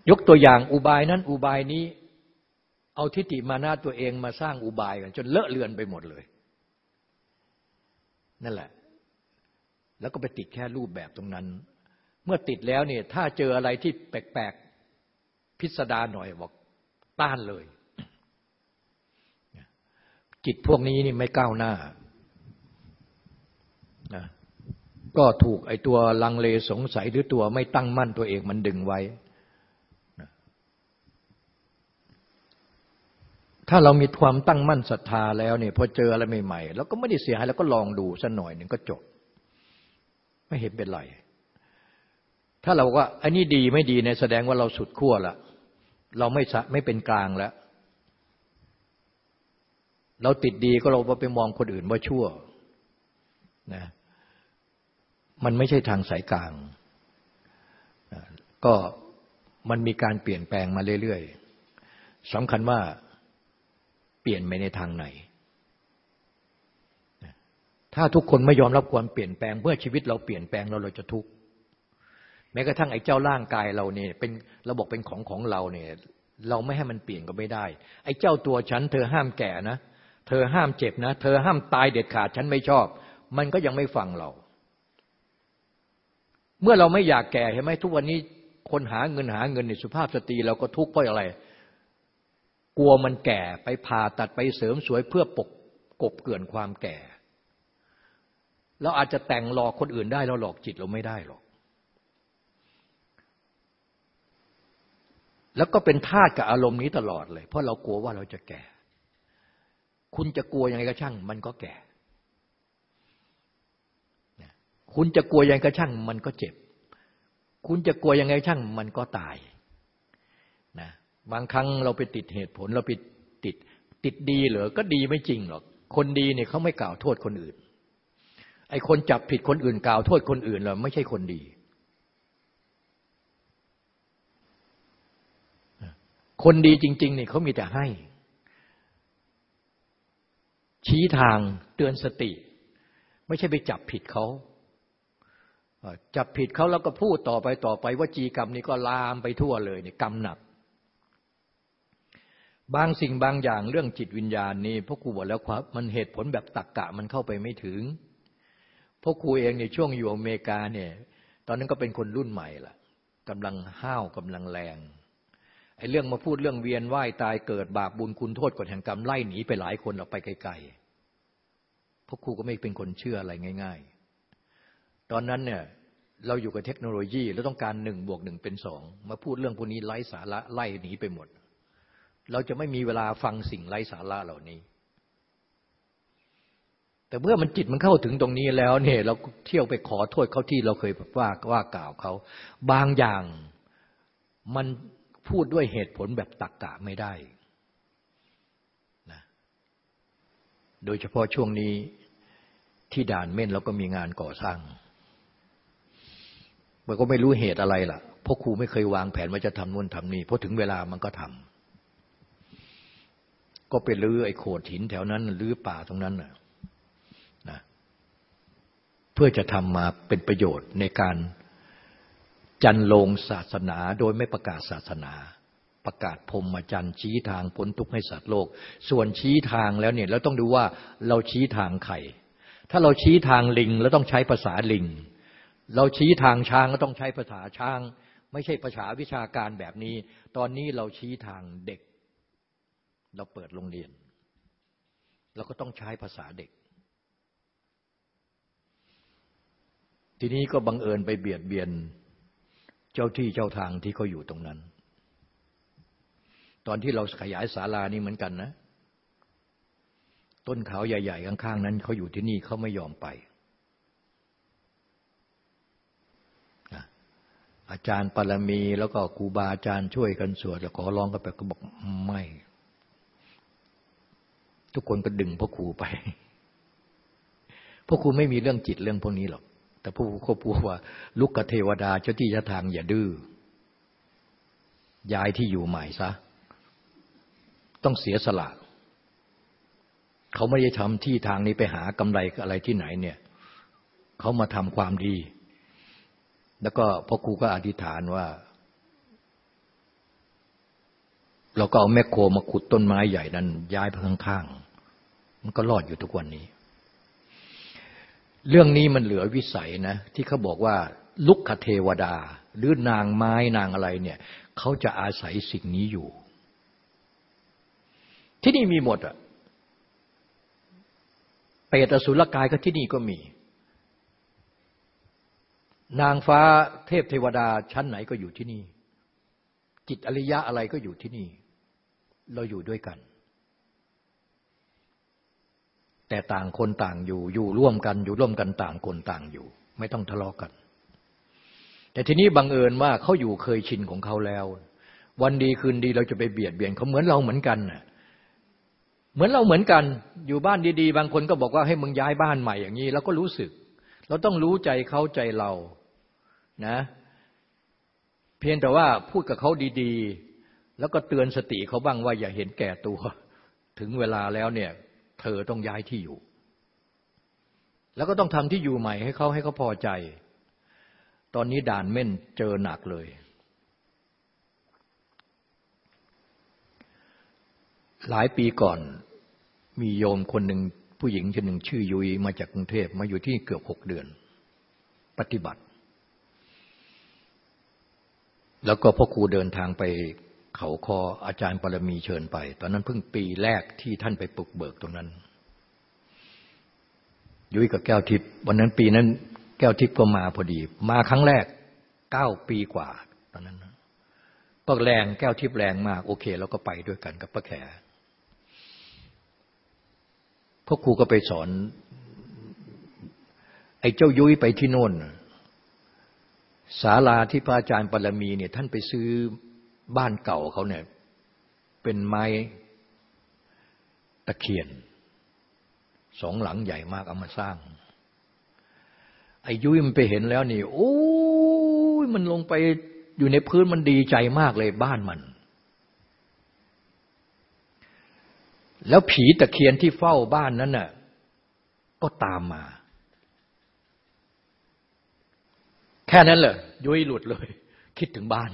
ยกตัวอย่างอุบายนั้นอุบายนี้ เอาทิฏฐิมานาตัวเองมาสร้างอุบายกัน จนเลอะเลือนไปหมดเลย นั่นแหละ แล้วก็ไปติดแค่รูปแบบตรงนั้น เมื่อติดแล้วเนี่ยถ้าเจออะไรที่แปลกๆพิสดารหน่อยบอกต้านเลย จิตพวกนี้นี่ไม่ก้าวหน้านะก็ถูกไอตัวลังเลสงสัยหรือตัวไม่ตั้งมั่นตัวเองมันดึงไว้นะ ถ้าเรามีความตั้งมั่นศรัทธาแล้วเนี่ยพอเจออะไรใหม่ๆเราก็ไม่ได้เสียหายแล้วก็ลองดูสักหน่อยหนึ่งก็จบ ไม่เห็นเป็นไรถ้าเราว่าอันนี้ดีไม่ดีในแสดงว่าเราสุดขั้วละเราไม่สะไม่เป็นกลางแล้ว เราติดดีก็เราไปมองคนอื่นว่าชั่วนะมันไม่ใช่ทางสายกลาง ก็มันมีการเปลี่ยนแปลงมาเรื่อยๆสำคัญว่า ลี่ยนไปในทางไหน ถ้าทุกคนไม่ยอมรับความเปลี่ยนแปลง เมื่อชีวิตเราเปลี่ยนแปลงเราเราจะทุกข์แม้กระทั่งไอ้เจ้าร่างกายเราเนี่ย เป็นระบบเป็นของของเราเนี่ย เราไม่ให้มันเปลี่ยนก็ไม่ได้ ไอ้เจ้าตัวฉัน เธอห้ามแก่นะ เธอห้ามเจ็บนะ เธอห้ามตายเด็ดขาดฉันไม่ชอบ มันก็ยังไม่ฟังเรา เมื่อเราไม่อยากแก่ใช่ไหมทุกวันนี้คนหาเงินหาเงินในสุภาพสตรีเราก็ทุกข์เพราะอะไร กลัวมันแก่ไปผ่าตัดไปเสริมสวยเพื่อปกกบเกินความแก่ เราอาจจะแต่งหลอกคนอื่นได้เราหลอกจิตเราไม่ได้หรอก แล้วก็เป็นทาตกับอารมณ์นี้ตลอดเลย เพราะเรากลัวว่าเราจะแก่ คุณจะกลัวยังไงก็ช่าง มันก็แก่ คุณจะกลัวยังไงก็ช่าง มันก็เจ็บ คุณจะกลัวยังไงช่าง มันก็ตาย บางครั้งเราไปติดเหตุผลเราไปติดติดดีเหรอก็ดีไม่จริงหรอก คนดีเนี่ยเขาไม่กล่าวโทษคนอื่น ไอ้คนจับผิดคนอื่นกล่าวโทษคนอื่นเราไม่ใช่คนดี คนดีจริง ๆเนี่ยเขามีแต่ให้ ชี้ทางเตือนสติ ไม่ใช่ไปจับผิดเขาจับผิดเขาแล้วก็พูดต่อไปต่อไปว่าจีกรรมนี้ก็ลามไปทั่วเลยเนี่ยกรรมหนัก บางสิ่งบางอย่างเรื่องจิตวิญญาณนี่พวกครูบอกแล้วครับ มันเหตุผลแบบตักกะมันเข้าไปไม่ถึงพราะครูเองในช่วงอยู่อเมริกาเนี่ย ตอนนั้นก็เป็นคนรุ่นใหม่ล่ะกำลังห้าวกำลังแรงไอ้เรื่องมาพูดเรื่องเวียนว่ายตายเกิดบาปบุญคุณโทษกฎแห่งกรรมไล่หนีไปหลายคนออกไปไกลๆพราะครูก็ไม่เป็นคนเชื่ออะไรง่าย ๆ ตอนนั้นเนี่ยเราอยู่กับเทคโนโลยีแล้วต้องการหนึ่งบวกหนึ่งเป็นสองมาพูดเรื่องพวกนี้ไร้สาระไล่หนีไปหมด เราจะไม่มีเวลาฟังสิ่งไร้สาระเหล่านี้ แต่เมื่อมันจิตมันเข้าถึงตรงนี้แล้วเนี่ยเราเที่ยวไปขอโทษเขาที่เราเคยว่าว่ากล่าวเขา บางอย่างมันพูดด้วยเหตุผลแบบตักกะไม่ได้นะโดยเฉพาะช่วงนี้ที่ด่านเม่นเราก็มีงานก่อสร้าง มันก็ไม่รู้เหตุอะไรล่ะ เพราะครูไม่เคยวางแผนว่าจะทำนู่นทำนี่พอถึงเวลามันก็ทำ ก็ไปลื้อไอ้โขดหินแถวนั้นลื้อป่าตรงนั้นน่ะพื่อจะทำมาเป็นประโยชน์ในการจันลงศาสนาโดยไม่ประกาศศาสนา ประกาศพรมมาจันชี้ทางพ้นทุกข์ให้สัตว์โลก ส่วนชี้ทางแล้วเนี่ยเราต้องดูว่าเราชี้ทางใครถ้าเราชี้ทางลิงแล้วต้องใช้ภาษาลิง เราชี้ทางช้างก็ต้องใช้ภาษาช้าง ไม่ใช่ภาษาวิชาการแบบนี้ ตอนนี้เราชี้ทางเด็ก เราเปิดโรงเรียน เราก็ต้องใช้ภาษาเด็ก ทีนี้ก็บังเอิญไปเบียดเบียน เจ้าที่เจ้าทางที่เขาอยู่ตรงนั้น ตอนที่เราขยายศาลานี่เหมือนกันนะ ต้นเขาใหญ่ ๆ ข้างๆนั้นเขาอยู่ที่นี่เขาไม่ยอมไปอาจารย์ปรมีแล้วก็ครูบาอาจารย์ช่วยกันสวดแล้วขอร้องกันไปก็บอกไม่ ทุกคนก็ดึงพ่อครูไปพ่อครูไม่มีเรื่องจิตเรื่องพวกนี้หรอก แต่ผู้เขาพูดว่า ลุกกเทวดาเจ้าที่เจ้าทางอย่าดื้อย้ายที่อยู่ใหม่ซะ ต้องเสียสละ เขาไม่ได้ทำที่ทางนี้ไปหากำไรอะไรที่ไหนเนี่ย เขามาทำความดี แล้วก็พ่อครูก็อธิษฐานว่า เราก็เอาแมคโครมาขุดต้นไม้ใหญ่นั้น ย้ายไปข้างๆ มันก็รอดอยู่ทุกวันนี้ เรื่องนี้มันเหลือวิสัยนะ ที่เขาบอกว่าลุกขเทวดา หรือนางไม้นางอะไรเนี่ยเขาจะอาศัยสิ่งนี้อยู่ ที่นี่มีหมดอะเปรตอสุรกายก็ที่นี่ก็มี นางฟ้าเทพเทวดาชั้นไหนก็อยู่ที่นี่ จิตอริยะอะไรก็อยู่ที่นี่ เราอยู่ด้วยกัน แต่ต่างคนต่างอยู่ อยู่ร่วมกัน อยู่ร่วมกันต่างคนต่างอยู่ ไม่ต้องทะเลาะกกัน แต่ทีนี้บังเอิญว่าเขาอยู่เคยชินของเขาแล้ว วันดีคืนดีเราจะไปเบียดเบียนเขาเหมือนเราเหมือนกันน่ะเหมือนเราเหมือนกัน อยู่บ้านดีๆ บางคนก็บอกว่าให้มึงย้ายบ้านใหม่อย่างนี้เราก็รู้สึก เราต้องรู้ใจเขาใจเรานะ เพียงแต่ว่าพูดกับเขาดีๆ แล้วก็เตือนสติเขาบ้างว่าอย่าเห็นแก่ตัว ถึงเวลาแล้วเนี่ยเธอต้องย้ายที่อยู่ แล้วก็ต้องทำที่อยู่ใหม่ให้เขาให้เขาพอใจ ตอนนี้ด่านเม่นเจอหนักเลย หลายปีก่อน มีโยมคนหนึ่งผู้หญิงคนหนึ่งชื่อยุยมาจากกรุงเทพมาอยู่ที่เกือบหกเดือน ปฏิบัติ แล้วก็พ่อครูเดินทางไป เขาคออาจารย์ปรมีเชิญไป ตอนนั้นเพิ่งปีแรกที่ท่านไปปลุกเบิกตรงนั้น ยุ้ยกับแก้วทิพย์วันนั้นปีนั้น แก้วทิพย์ก็มาพอดี มาครั้งแรกเก้าปีกว่า ตอนนั้นก็แรงแก้วทิพย์แรงมากโอเคเราก็ไปด้วยกันกับป้าแขพ่อครูก็ไปสอน ไอ้เจ้ายุ้ยไปที่โน่นศาลาที่พระอาจารย์ปรมีเนี่ยท่านไปซื้อ บ้านเก่าเขาเนี่ย เป็นไม้ตะเคียน สองหลังใหญ่มากเอามาสร้างไอ้ยุ้ยมันไปเห็นแล้วนี่โอ้ยมันลงไปอยู่ในพื้นมันดีใจมากเลยบ้านมัน แล้วผีตะเคียนที่เฝ้าบ้านนั้นน่ะก็ตามมา แค่นั้นแหละยุ้ยหลุดเลย คิดถึงบ้าน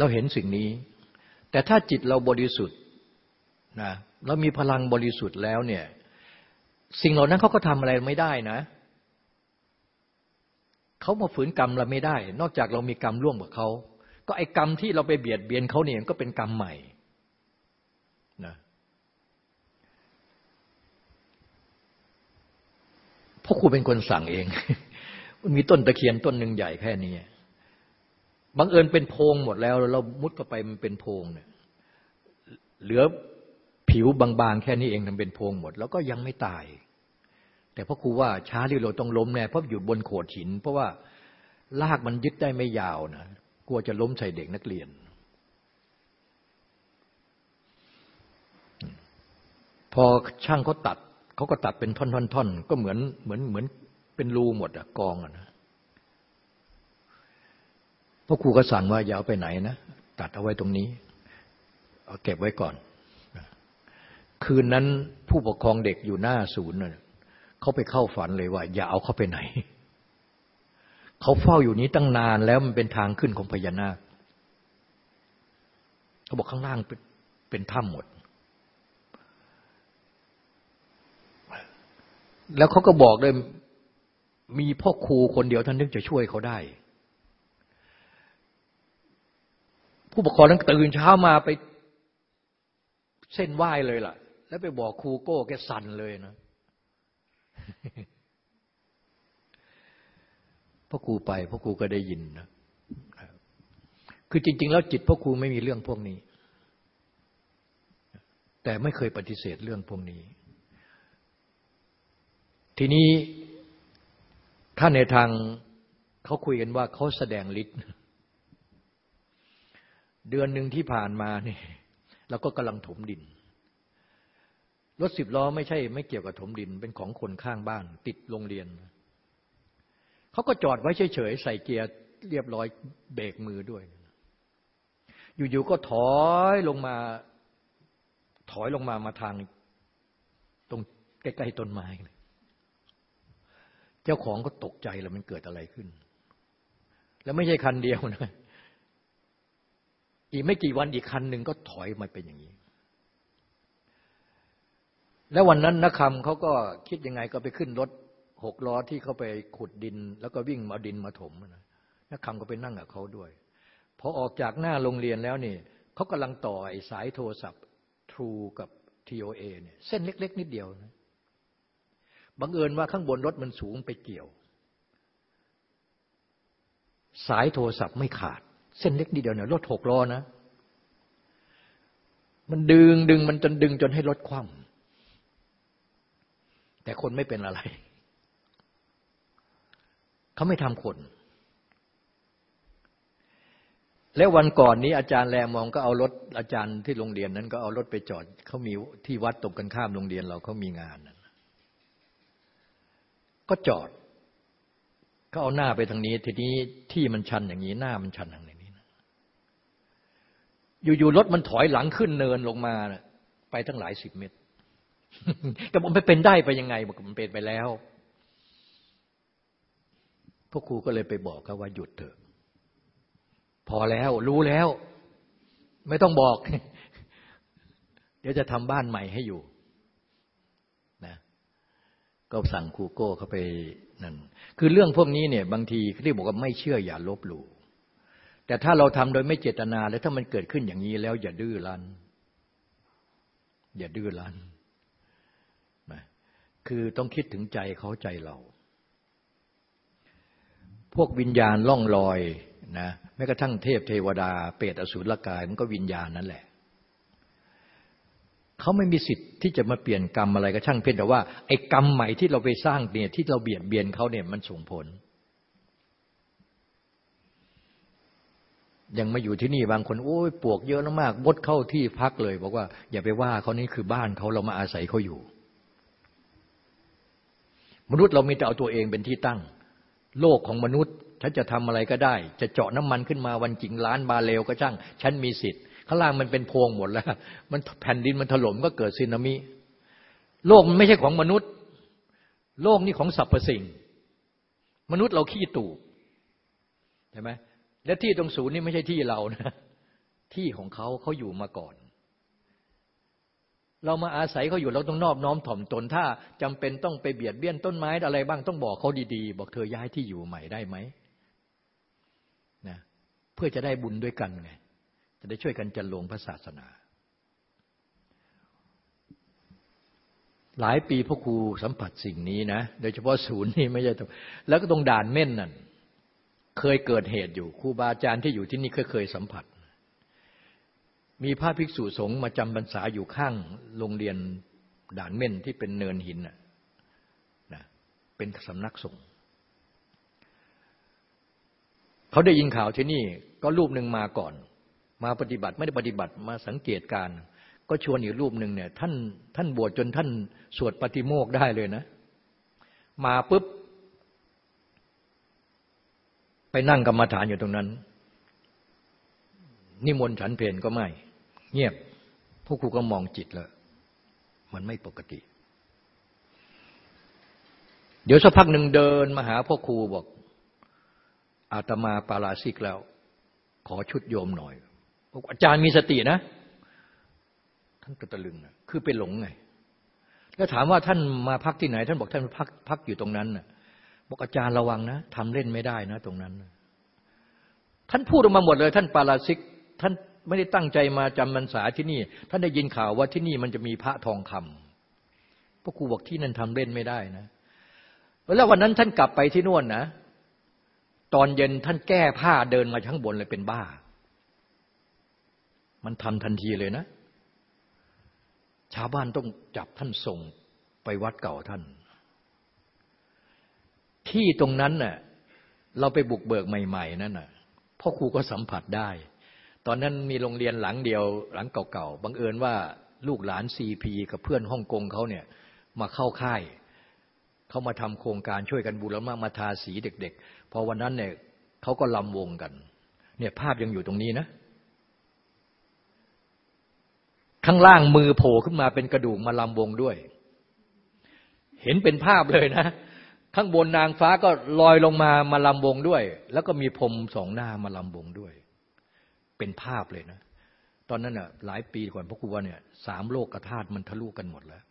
เราเห็นสิ่งนี้ แต่ถ้าจิตเราบริสุทธิ์นะเรามีพลังบริสุทธิ์แล้วเนี่ย สิ่งเหล่านั้นเขาก็ทำอะไรไม่ได้นะเขามาฝืนกรรมเราไม่ได้ นอกจากเรามีกรรมร่วมกับเขาก็ไอ้กรรมที่เราไปเบียดเบียนเขาเนี่ยก็เป็นกรรมใหม่นะพ่อครูเป็นคนสั่งเอง มันมีต้นตะเคียนต้นหนึ่งใหญ่แค่นี้ บังเอิญเป็นโพงหมดแล้ว เรามุดเข้าไปมันเป็นโพงเนี่ยเหลือผิวบางๆ แค่นี้เองทำเป็นโพงหมด แล้วก็ยังไม่ตาย แต่พ่อครูว่าช้าที่เราต้องล้มแน่เพราะอยู่บนโขดหิน เพราะว่าลากมันยึดได้ไม่ยาวนะกลัวจะล้มใส่เด็กนักเรียน พอช่างเขาตัดเขาก็ตัดเป็นท่อนๆๆก็เหมือนเหมือนเหมือนเป็นรูหมดอะกองอะนะ พ่อครูก็สั่งว่าอย่าเอาไปไหนนะตัดเอาไว้ตรงนี้ เอาเก็บไว้ก่อน คืนนั้นผู้ปกครองเด็กอยู่หน้าศูนย์เขาไปเข้าฝันเลยว่า อย่าเอาเขาไปไหนเขาเฝ้าอยู่นี้ตั้งนานแล้วมันเป็นทางขึ้นของพญานาคเขาบอกข้างล่างเป็นเป็นถ้ำหมด แล้วเขาก็บอกเลยมีพ่อครูคนเดียวท่านนึกจะช่วยเขาได้ ผู้ปกครองนั้นตื่นเช้ามาไปเส้นไหว้เลยล่ะ แล้วไปบอกครูโก้แกสั่นเลยนะพ่อครูไปพ่อครูก็ได้ยินนะคือจริง ๆ แล้วจิตพ่อครูไม่มีเรื่องพวกนี้ แต่ไม่เคยปฏิเสธเรื่องพวกนี้ ทีนี้ถ้าในทางเขาคุยกันว่าเขาแสดงฤทธิ์ เดือนหนึ่งที่ผ่านมาเนี่ยเราก็กำลังถมดิน รถสิบล้อไม่ใช่ ไม่เกี่ยวกับถมดิน เป็นของคนข้างบ้าน ติดโรงเรียน เขาก็จอดไว้เฉยๆ ใส่เกียร์เรียบร้อยเบรกมือด้วย อยู่ๆ ก็ถอยลงมา ถอยลงมามาทาง ตรงใกล้ๆต้นไม้เจ้าของก็ตกใจแล้วมันเกิดอะไรขึ้น แล้วไม่ใช่คันเดียวนะ อีกไม่กี่วันอีกคันหนึ่งก็ถอยมาเป็นอย่างนี้ แล้ววันนั้นนักคำเขาก็คิดยังไงก็ไปขึ้นรถหกล้อที่เขาไปขุดดิน แล้วก็วิ่งมาดินมาถมนะนักคำก็ไปนั่งกับเขาด้วยพอออกจากหน้าโรงเรียนแล้วนี่เขากำลังต่อไอ้สายโทรศัพท์ True กับ TOA เนี่ยเส้นเล็ก ๆ นิดเดียวนะบังเอิญว่าข้างบนรถมันสูงไปเกี่ยว สายโทรศัพท์ไม่ขาด เส้นเล็กนิดเดียวเนี่ยรถหกล้อนะ มันดึงดึงมันจนดึงจนให้รถคว่ำแต่คนไม่เป็นอะไร เขาไม่ทำคน แล้ววันก่อนนี้อาจารย์แรมองก็เอารถอาจารย์ที่โรงเรียนนั้น ก็เอารถไปจอดเขามีที่วัดตรงกันข้ามโรงเรียนเราเขามีงานก็จอดเขาเอาหน้าไปทางนี้ ทีนี้ที่มันชันอย่างนี้หน้ามันชันทางนี้ อยู่ๆรถมันถอยหลังขึ้นเนินลงมาไปทั้งหลายสิบเมตรก็มันไปเป็นได้ไปยังไงบอกมันเป็นไปแล้วพวกครูก็เลยไปบอกเขาว่าหยุดเถอะ พอแล้วรู้แล้ว ไม่ต้องบอก เดี๋ยวจะทำบ้านใหม่ให้อยู่นะก็สั่งครูโก้เขาไปนั่นคือเรื่องพวกนี้เนี่ย บางทีเขาเรียกบอกว่าไม่เชื่ออย่าลบหลู่ แต่ถ้าเราทำโดยไม่เจตนาแล้วถ้ามันเกิดขึ้นอย่างนี้แล้ว อย่าดื้อรั้น อย่าดื้อรั้นนะคือต้องคิดถึงใจเขาใจเรา พวกวิญญาณล่องลอยนะแม้กระทั่งเทพเทวดา เปรตอสุรกายมันก็วิญญาณนั่นแหละเขาไม่มีสิทธิ์ที่จะมาเปลี่ยนกรรมอะไรก็ช่างเพียงแต่ว่าไอ้กรรมใหม่ที่เราไปสร้างเนี่ยที่เราเบียดเบียนเขาเนี่ยมันส่งผล ยังมาอยู่ที่นี่บางคนโอ้ยปวกเยอะแล้วมากมดเข้าที่พักเลย บอกว่า อย่าไปว่าเขานี่คือบ้านเขาเรามาอาศัยเขาอยู่ มนุษย์เรามีแต่เอาตัวเองเป็นที่ตั้ง โลกของมนุษย์ฉันจะทำอะไรก็ได้ จะเจาะน้ำมันขึ้นมาวันจริงล้านบาเลวก็ช่าง ฉันมีสิทธิ์ ข้างล่างมันเป็นพวงหมดแล้ว มันแผ่นดินมันถล่มก็เกิดสึนามิ โลกมันไม่ใช่ของมนุษย์ โลกนี่ของสรรพสิ่ง มนุษย์เราขี้ตู่ใช่ไหม และที่ตรงศูนย์นี่ไม่ใช่ที่เรานะ ที่ของเขาเขาอยู่มาก่อน เรามาอาศัยเขาอยู่เราต้องนอบน้อมถ่อมตน ถ้าจำเป็นต้องไปเบียดเบี้ยนต้นไม้อะไรบ้างต้องบอกเขาดีๆ บอกเธอย้ายที่อยู่ใหม่ได้ไหมนะเพื่อจะได้บุญด้วยกันไงจะได้ช่วยกันจันลงพระศาสนา หลายปีพ่อครูสัมผัสสิ่งนี้นะ โดยเฉพาะศูนย์นี่ไม่ใช่แล้วก็ตรงด่านเม่นนั่น เคยเกิดเหตุอยู่ครูบาอาจารย์ที่อยู่ที่นี่เคยเคยสัมผัส มีพระภิกษุสงฆ์มาจำพรรษาอยู่ข้างโรงเรียนด่านเม่นที่เป็นเนินหินนะเป็นสำนักสงฆ์เขาได้ยินข่าวที่นี่ก็รูปหนึ่งมาก่อน มาปฏิบัติไม่ได้ปฏิบัติมาสังเกตการ ก็ชวนอีกรูปหนึ่งเนี่ยท่านท่านบวชจนท่านสวดปฏิโมกได้เลยนะ มาปุ๊บ ไปนั่งกรรมฐานอยู่ตรงนั้น นิมนต์ฉันเพนก็ไม่ เงียบพวกครูก็มองจิตแล้วมันไม่ปกติ เดี๋ยวสักพักหนึ่งเดินมาหาพ่อครูบอก อาตมาปาราสิกแล้ว ขอชุดโยมหน่อยบอกอาจารย์มีสตินะ ท่านตะตะลึงนะคือไปหลงไง แล้วถามว่าท่านมาพักที่ไหน ท่านบอกท่านพักพักอยู่ตรงนั้นนะ บอกอาจารย์ระวังนะทำเล่นไม่ได้นะ ตรงนั้น ท่านพูดออกมาหมดเลย ท่านปาราซิก ท่านไม่ได้ตั้งใจมาจำพรรษาที่นี่ ท่านได้ยินข่าวว่าที่นี่มันจะมีพระทองคำพวกครูบอกที่นั่นทำเล่นไม่ได้นะ แล้ววันนั้นท่านกลับไปที่นู่นนะ ตอนเย็นท่านแก้ผ้าเดินมาข้างบนเลยเป็นบ้า มันทำทันทีเลยนะ ชาวบ้านต้องจับท่านส่งไปวัดเก่าท่าน ที่ตรงนั้นน่ะเราไปบุกเบิกใหม่ ๆ นั่นน่ะพ่อครูก็สัมผัสได้ ตอนนั้นมีโรงเรียนหลังเดียวหลังเก่าๆบังเอิญว่าลูกหลานซีพีกับเพื่อนฮ่องกงเขาเนี่ยมาเข้าค่ายเขามาทำโครงการช่วยกันบูรณะมาทาสีเด็ก ๆ พอวันนั้นเนี่ยเขาก็ลำวงกัน เนี่ยภาพยังอยู่ตรงนี้นะ ข้างล่างมือโผล่ขึ้นมาเป็นกระดูกมาลำวงด้วย เห็นเป็นภาพเลยนะ ข้างบนนางฟ้าก็ลอยลงมามาลำวงด้วย แล้วก็มีพรมสองหน้ามาลำวงด้วย เป็นภาพเลยนะ ตอนนั้นอะหลายปีก่อนพระครูว่าเนี่ยสามโลกธาตุมันทะลุกันหมดแล้ว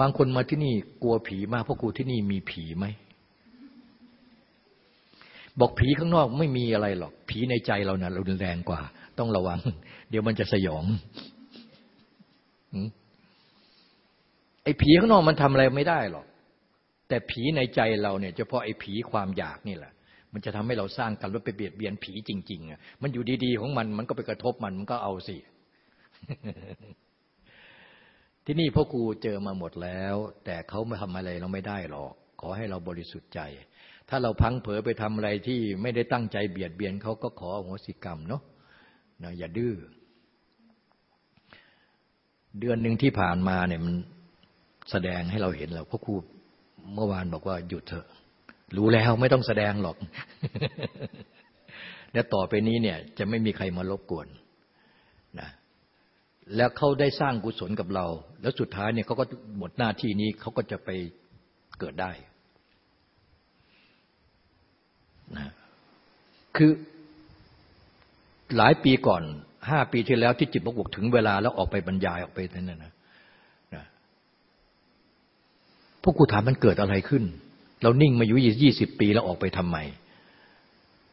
บางคนมาที่นี่กลัวผีมากพระครูที่นี่มีผีไหม บอกผีข้างนอกไม่มีอะไรหรอก ผีในใจเรานะ่ะเราแรงกว่า ต้องระวัง เดี๋ยวมันจะสยอง ไอ้ผีข้างนอกมันทำอะไรไม่ได้หรอก แต่ผีในใจเราเนี่ยเฉพาะไอ้ผีความอยากนี่แหละ มันจะทำให้เราสร้างกันว่าไปเบียดเบียนผีจริงๆอะมันอยู่ดีๆของมันมันก็ไปกระทบมันมันก็เอาสิที่นี่พ่อครูเจอมาหมดแล้ว แต่เขาไม่ทำอะไรเราไม่ได้หรอก ขอให้เราบริสุทธิ์ใจ ถ้าเราพังเผลอไปทำอะไรที่ไม่ได้ตั้งใจเบียดเบียนเขาก็ขอโหสิกรรมเนาะนะอย่าดื้อเดือนหนึ่งที่ผ่านมาเนี่ยมัน แสดงให้เราเห็นแล้วพ่อครูเมื่อวานบอกว่าหยุดเถอะ รู้แล้วไม่ต้องแสดงหรอกแล้วต่อไปนี้เนี่ยจะไม่มีใครมารบกวนนะแล้วเขาได้สร้างกุศลกับเรา แล้วสุดท้ายเนี่ยเขาก็หมดหน้าที่นี้เขาก็จะไปเกิดได้นะคือหลายปีก่อนห้าปีที่แล้วที่จิตบกบกถึงเวลาแล้วออกไปบรรยายออกไปนั่นนะนะพ วกกูถามมันเกิดอะไรขึ้น เรานิ่งมาอยู่ยี่สิบปีแล้วออกไปทำไม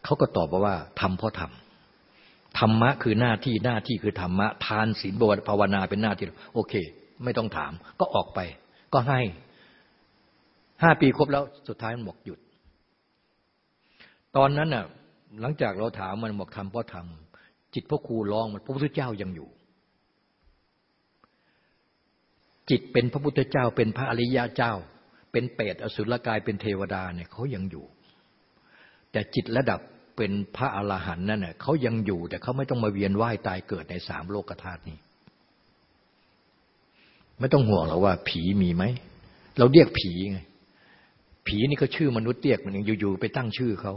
เขาก็ตอบว่าทำเพราะทำธรรมะคือหน้าที่หน้าที่คือธรรมะ ทานศีลบวชภาวนาเป็นหน้าที่ โอเค ไม่ต้องถาม ก็ออกไป ก็ให้ห้าปีครบแล้วสุดท้ายมันบอกหยุด ตอนนั้นน่ะหลังจากเราถามมันบอกทำเพราะทำจิตพ่อครูร้องมันพระพุทธเจ้ายังอยู่ จิตเป็นพระพุทธเจ้า เป็นพระอริยะเจ้า เป็นเปรตอสุรกายเป็นเทวดาเนี่ยเขายังอยู่ แต่จิตระดับเป็นพระอรหันต์นั่นเน่ยเขายังอยู่ แต่เขาไม่ต้องมาเวียนว่ายตายเกิดในสามโลกธาตุนี้ ไม่ต้องห่วงหรอกว่า ผีมีไหมเราเรียกผีไงผีนี่ก็ชื่อมนุษย์เรียกมันยังอยู่ๆไปตั้งชื่อเขา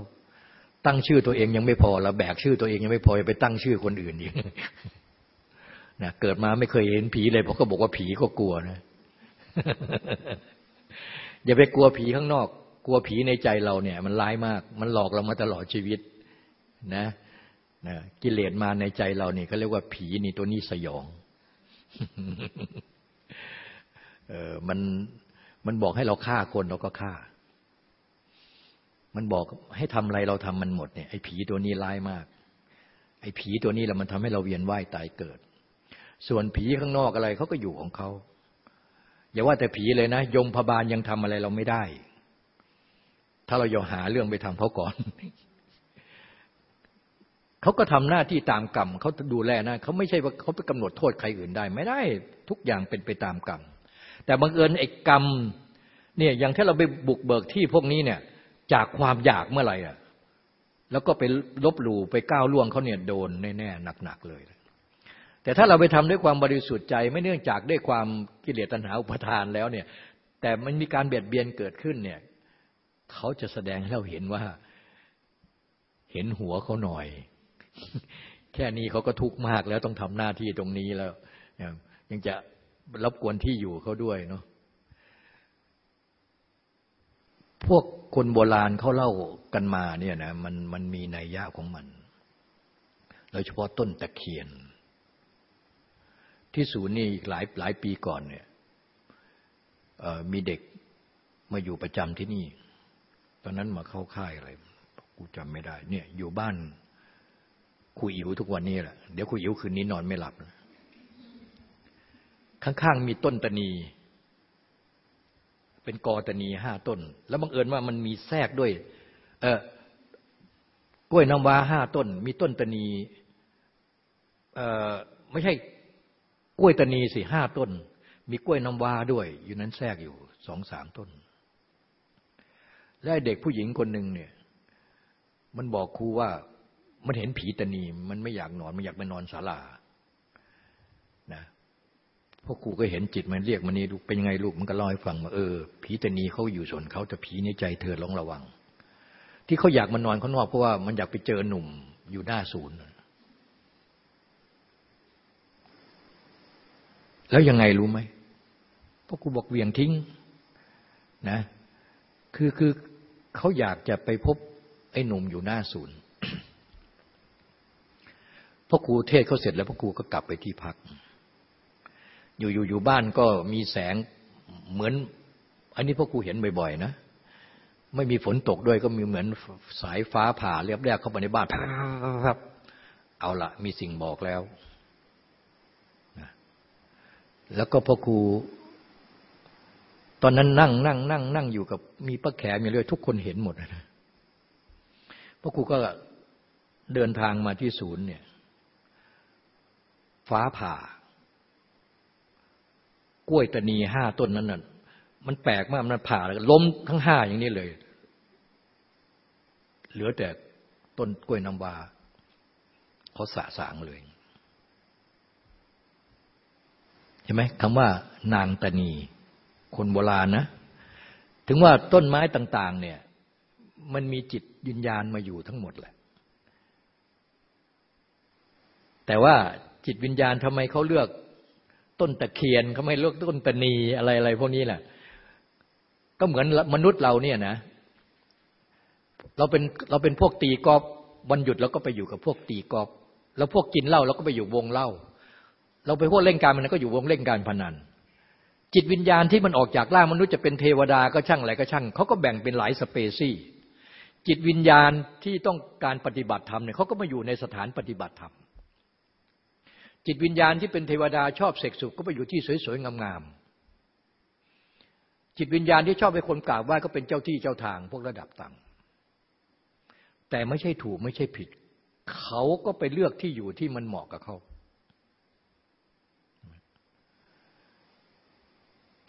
ตั้งชื่อตัวเองยังไม่พอแล้วแบกชื่อตัวเองยังไม่พอไปตั้งชื่อคนอื่นอีก นะเกิดมาไม่เคยเห็นผีเลยเพราะก็บอกว่าผีก็กลัวนะอย่าไปกลัวผีข้างนอก กลัวผีในใจเราเนี่ย มันร้ายมาก มันหลอกเรามาตลอดชีวิตนะนะกิเลสมาในใจเราเนี่ยเขาเรียกว่าผีนี่ตัวนี้สยองเออมันมันบอกให้เราฆ่าคนเราก็ฆ่า มันบอกให้ทำอะไรเราทำมันหมดเนี่ยไอ้ผีตัวนี้ร้ายมาก ไอ้ผีตัวนี้แหละมันทำให้เราเวียนว่ายตายเกิด ส่วนผีข้างนอกอะไรเขาก็อยู่ของเขาอย่าว่าแต่ผีเลยนะ ยมพบาลยังทำอะไรเราไม่ได้ ถ้าเราอย่าหาเรื่องไปทำเขาก่อนเขาก็ทำหน้าที่ตามกรรมเขาดูแลนะเขาไม่ใช่ว่าเขาไปกำหนดโทษใครอื่นได้ ไม่ได้ทุกอย่างเป็นไปตามกรรม แต่บังเอิญไอ้กรรมเนี่ยอย่างถ้าเราไปบุกเบิกที่พวกนี้เนี่ย จากความอยากเมื่อไหร่อะแล้วก็ไปลบหลู่ไปก้าวล่วงเขาเนี่ยโดนแน่ๆหนักๆเลย แต่ถ้าเราไปทำด้วยความบริสุทธิ์ใจ ไม่เนื่องจากด้วยความกิเลสตัณหาอุปทานแล้วเนี่ย แต่มันมีการเบียดเบียนเกิดขึ้นเนี่ยเขาจะแสดงให้เราเห็นว่า เห็นหัวเขาหน่อย แค่นี้เขาก็ทุกข์มากแล้วต้องทำหน้าที่ตรงนี้แล้ว ยังจะรบกวนที่อยู่เขาด้วยเนาะพวกคนโบราณเขาเล่ากันมาเนี่ยนะมันมันมีนัยยะของมันโดยเฉพาะต้นตะเคียน ที่ศูนย์นี่อีกหลายหลายปีก่อนเนี่ยมีเด็กมาอยู่ประจำที่นี่ ตอนนั้นมาเข้าค่ายอะไร กูจำไม่ได้ เนี่ย อยู่บ้านคุยอิ๋วทุกวันนี้แหละ เดี๋ยวคุยอิ๋วคืนนี้นอนไม่หลับ ข้างๆมีต้นตะนี เป็นกอตะนีห้าต้น แล้วบังเอิญว่ามันมีแทรกด้วย เออกล้วยน้ำว้าห้าต้น มีต้นตะนี เออไม่ใช่ กล้วยตะนีสิห้าต้น มีกล้วยน้ำว้าด้วย อยู่นั้นแทรกอยู่สองสามต้น และเด็กผู้หญิงคนหนึ่งเนี่ย มันบอกครูว่ามันเห็นผีตนีมันไม่อยากนอน มันอยากไปนอนศาลานะพวกครูก็เห็นจิตมันเรียกมันนี่ลูกเป็นยังไงลูกมันก็เล่าให้ฟังว่าเออผีตนีเขาอยู่ส่วนเขาแต่ผีในใจเธอลองระวัง ที่เขาอยากมานอนข้างนอกเพราะว่ามันอยากไปเจอหนุ่มอยู่หน้าศูนย์ แล้วยังไงรู้ไหมพวกครูบอกเวียงทิ้งนะคือคือเขาอยากจะไปพบไอ้หนุ่มอยู่หน้าศูนย์พ่อครูเทศเขาเสร็จแล้วพ่อครูก็กลับไปที่พัก อยู่อยู่อยู่บ้านก็มีแสงเหมือน อันนี้พ่อครูเห็นบ่อยๆนะ ไม่มีฝนตกด้วยก็มีเหมือนสายฟ้าผ่าเรียบแรกเข้าไปในบ้านครับเอาละมีสิ่งบอกแล้ว แล้วก็พ่อครูตอนนั้นนั่งนั่งนั่งนั่งอยู่กับมีป้าแขมีเรื่อยทุกคนเห็นหมดนะพระครูก็เดินทางมาที่ศูนย์เนี่ย ฟ้าผ่า กล้วยตานีห้าต้นนั้นน่ะมันแปลกมากมันผ่าแล้วล้มทั้งห้าอย่างนี้เลย เหลือแต่ต้นกล้วยน้ำวาเขาสะสางเลย เห็นไหมคำว่านางตานี คนโบราณนะ ถึงว่าต้นไม้ต่าง ๆ เนี่ย มันมีจิตยิญญาณมาอยู่ทั้งหมดแหละ แต่ว่าจิตวิญญาณทำไมเขาเลือกต้นตะเคียนเขาไม่เลือกต้นตะนีอะไรอะไรพวกนี้แหละก็เหมือนมนุษย์เราเนี่ยนะ เราเป็นเราเป็นพวกตีกอบวันหยุดเราก็ไปอยู่กับพวกตีกอบ แล้วพวกกินเหล้าเราก็ไปอยู่วงเหล้า เราไปพวกเล่นการมันก็อยู่วงเล่นการพนัน จิตวิญญาณที่มันออกจากร่างมนุษย์จะเป็นเทวดาก็ช่างอะไรก็ช่างเขาก็แบ่งเป็นหลายสเปซี่จิตวิญญาณที่ต้องการปฏิบัติธรรมเนี่ยเขาก็มาอยู่ในสถานปฏิบัติธรรม จิตวิญญาณที่เป็นเทวดาชอบเสกสุขก็ไปอยู่ที่สวยๆงามๆจิตวิญญาณที่ชอบไปคนกราบไหว้ก็เป็นเจ้าที่เจ้าทางพวกระดับต่ำแต่ไม่ใช่ถูกไม่ใช่ผิด เขาก็ไปเลือกที่อยู่ที่มันเหมาะกับเขา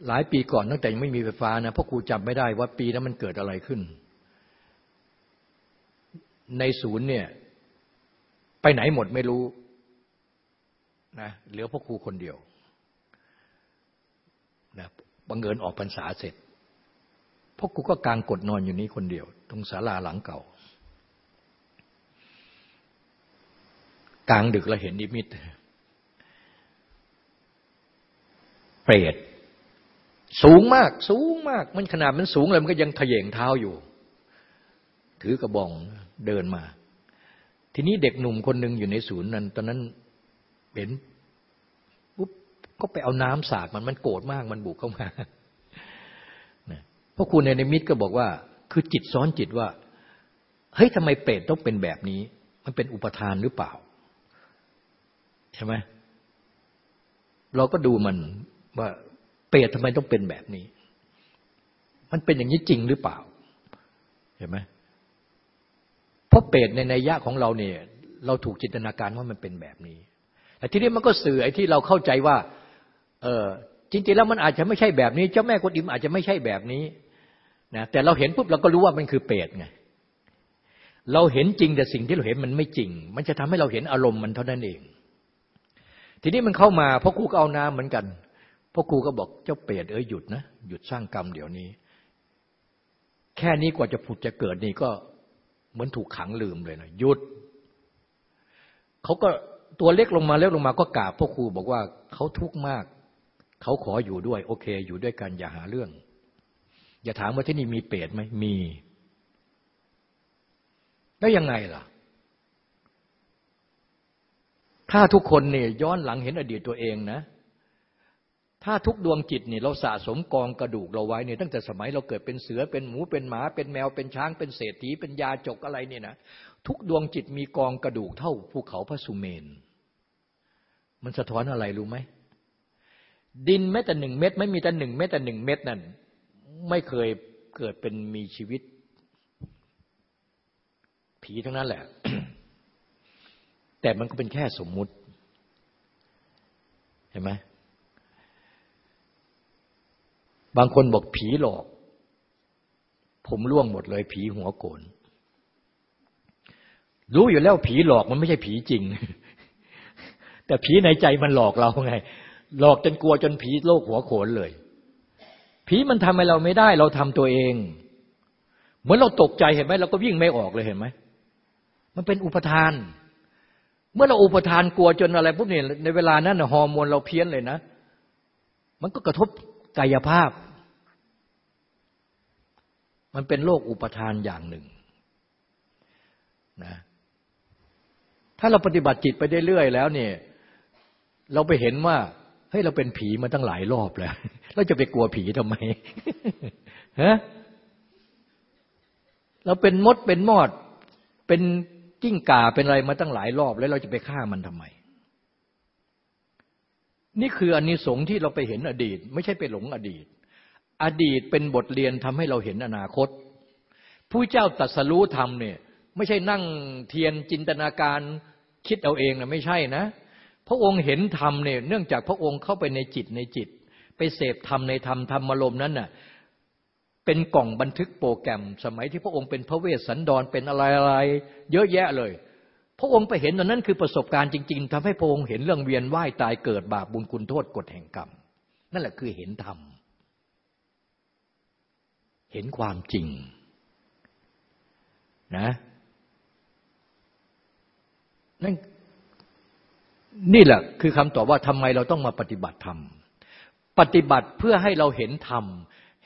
หลายปีก่อนตั้งแต่ยังไม่มีไฟฟ้านะพ่อครูจำไม่ได้ว่าปีนั้นมันเกิดอะไรขึ้น ในศูนย์เนี่ย ไปไหนหมดไม่รู้นะเหลือพ่อครูคนเดียวนะบังเอิญออกพรรษาเสร็จพ่อครูก็กางกดนอนอยู่นี้คนเดียว ตรงศาลาหลังเก่า กลางดึกเราเห็นนิมิตเปรต สูงมาก สูงมาก มันขนาดมันสูงเลยมันก็ยังทะเยงเท้าอยู่ ถือกระบองเดินมา ทีนี้เด็กหนุ่มคนหนึ่งอยู่ในศูนย์นั้น ตอนนั้นเห็นปุ๊บก็ไปเอาน้ำสาดมันมันโกรธมากมันบุกเข้ามาพราะครูในนิมิตก็บอกว่า คือจิตซ้อนจิตว่าเฮ้ยทำไมเปรตต้องเป็นแบบนี้ มันเป็นอุปทานหรือเปล่า ใช่ไหมเราก็ดูมันว่า เปรตทำไมต้องเป็นแบบนี้ มันเป็นอย่างนี้จริงหรือเปล่า เห็นไหมเพราะเปรตในนัยยะของเราเนี่ย เราถูกจินตนาการว่ามันเป็นแบบนี้แต่ทีนี้มันก็สื่อไอ้ที่เราเข้าใจว่า เออจริงๆแล้วมันอาจจะไม่ใช่แบบนี้ เจ้าแม่กวนอิมอาจจะไม่ใช่แบบนี้นะแต่เราเห็นปุ๊บเราก็รู้ว่ามันคือเปรตไงเราเห็นจริงแต่สิ่งที่เราเห็นมันไม่จริง มันจะทำให้เราเห็นอารมณ์มันเท่านั้นเอง ทีนี้มันเข้ามาเพราะครูก็เอาน้ำเหมือนกัน พ่อครูก็บอกเจ้าเปรตเอ้ยหยุดนะหยุดสร้างกรรมเดี๋ยวนี้ แค่นี้กว่าจะผุดจะเกิดนี่ก็เหมือนถูกขังลืมเลยนะหยุดเขาก็ตัวเล็กลงมาเล็กลงมาก็กราบพ่อครูบอกว่าเขาทุกข์มาก เขาขออยู่ด้วย โอเค อยู่ด้วยกันอย่าหาเรื่อง อย่าถามว่าที่นี่มีเปรตไหมมี แล้วยังไงล่ะ ถ้าทุกคนเนี่ยย้อนหลังเห็นอดีตตัวเองนะ ถ้าทุกดวงจิตนี่เราสะสมกองกระดูกเราไว้เนี่ยตั้งแต่สมัยเราเกิดเป็นเสือเป็นหมูเป็นหมาเป็นแมวเป็นช้างเป็นเศรษฐีเป็นยาจกอะไรเนี่ยนะทุกดวงจิตมีกองกระดูกเท่าภูเขาพระสุเมน มันสะท้อนอะไรรู้ไหมดินแม้แต่หนึ่งเม็ดไม่มีแต่หนึ่งแม้แต่หนึ่งเม็ดนั่นไม่เคยเกิดเป็นมีชีวิต ผีทั้งนั้นแหละ แต่มันก็เป็นแค่สมมุติ เห็นไหม บางคนบอกผีหลอก ผมร่วงหมดเลย ผีหัวโกน รู้อยู่แล้วผีหลอกมันไม่ใช่ผีจริง แต่ผีในใจมันหลอกเราไง หลอกจนกลัวจนผีโลกหัวโขนเลย ผีมันทำให้เราไม่ได้ เราทำตัวเอง เหมือนเราตกใจเห็นไหมเราก็วิ่งไม่ออกเลยเห็นไหมมันเป็นอุปทาน เมื่อเราอุปทานกลัวจนอะไรปุ๊บเนี่ยในเวลานั้นฮอร์โมนเราเพี้ยนเลยนะ มันก็กระทบกายภาพ มันเป็นโรคอุปทานอย่างหนึ่งนะถ้าเราปฏิบัติจิตไปได้เรื่อยแล้วเนี่ยเราไปเห็นว่าเฮ้ยเราเป็นผีมาตั้งหลายรอบแล้ว เราจะไปกลัวผีทำไมฮะเราเป็นมดเป็นมอด เป็นกิ้งก่าเป็นอะไรมาตั้งหลายรอบ แล้วเราจะไปฆ่ามันทำไม นี่คืออนนิสงส์ที่เราไปเห็นอดีต ไม่ใช่ไปหลงอดีต อดีตเป็นบทเรียนทำให้เราเห็นอนาคต ผู้เจ้าตัดสรู้ธรรมเนี่ยไม่ใช่นั่งเทียนจินตนาการคิดเอาเองนะไม่ใช่นะ พระองค์เห็นธรรมเนี่ยเนื่องจากพระองค์เข้าไปในจิตในจิต ไปเสพธรรมในธรรมธรรมารมนั้นน่ะเป็นกล่องบันทึกโปรแกรม สมัยที่พระองค์เป็นพระเวสสันดรเป็นอะไรอะไรเยอะแยะเลย พระองค์ไปเห็นตอนนั้นคือประสบการณ์จริง ๆทำให้พระองค์เห็นเรื่องเวียนว่ายตายเกิดบาปบุญคุณโทษกฎแห่งกรรม นั่นแหละคือเห็นธรรม เห็นความจริงนะนั่นนี่แหละคือคำตอบว่าทำไมเราต้องมาปฏิบัติธรรม ปฏิบัติเพื่อให้เราเห็นธรรม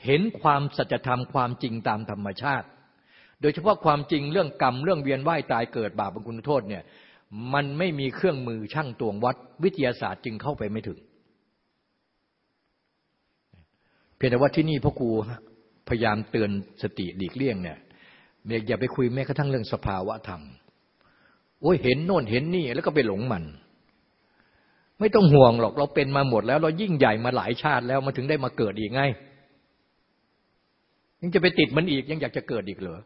เห็นความสัจธรรมความจริงตามธรรมชาติ โดยเฉพาะความจริงเรื่องกรรมเรื่องเวียนว่ายตายเกิดบาปบุญคุณโทษเนี่ย มันไม่มีเครื่องมือช่างตวงวัด วิทยาศาสตร์จึงเข้าไปไม่ถึง เพียงแต่ว่าที่นี่พ่อครู พยายามเตือนสติหลีกเลี่ยงเนี่ยอย่าไปคุยแม้กระทั่งเรื่องสภาวะธรรมโอ้ยเห็นโน่นเห็นนี่แล้วก็ไปหลงมัน ไม่ต้องห่วงหรอกเราเป็นมาหมดแล้ว เรายิ่งใหญ่มาหลายชาติแล้วมาถึงได้มาเกิดอีกไงยังจะไปติดมันอีกยังอยากจะเกิดอีกเหรอ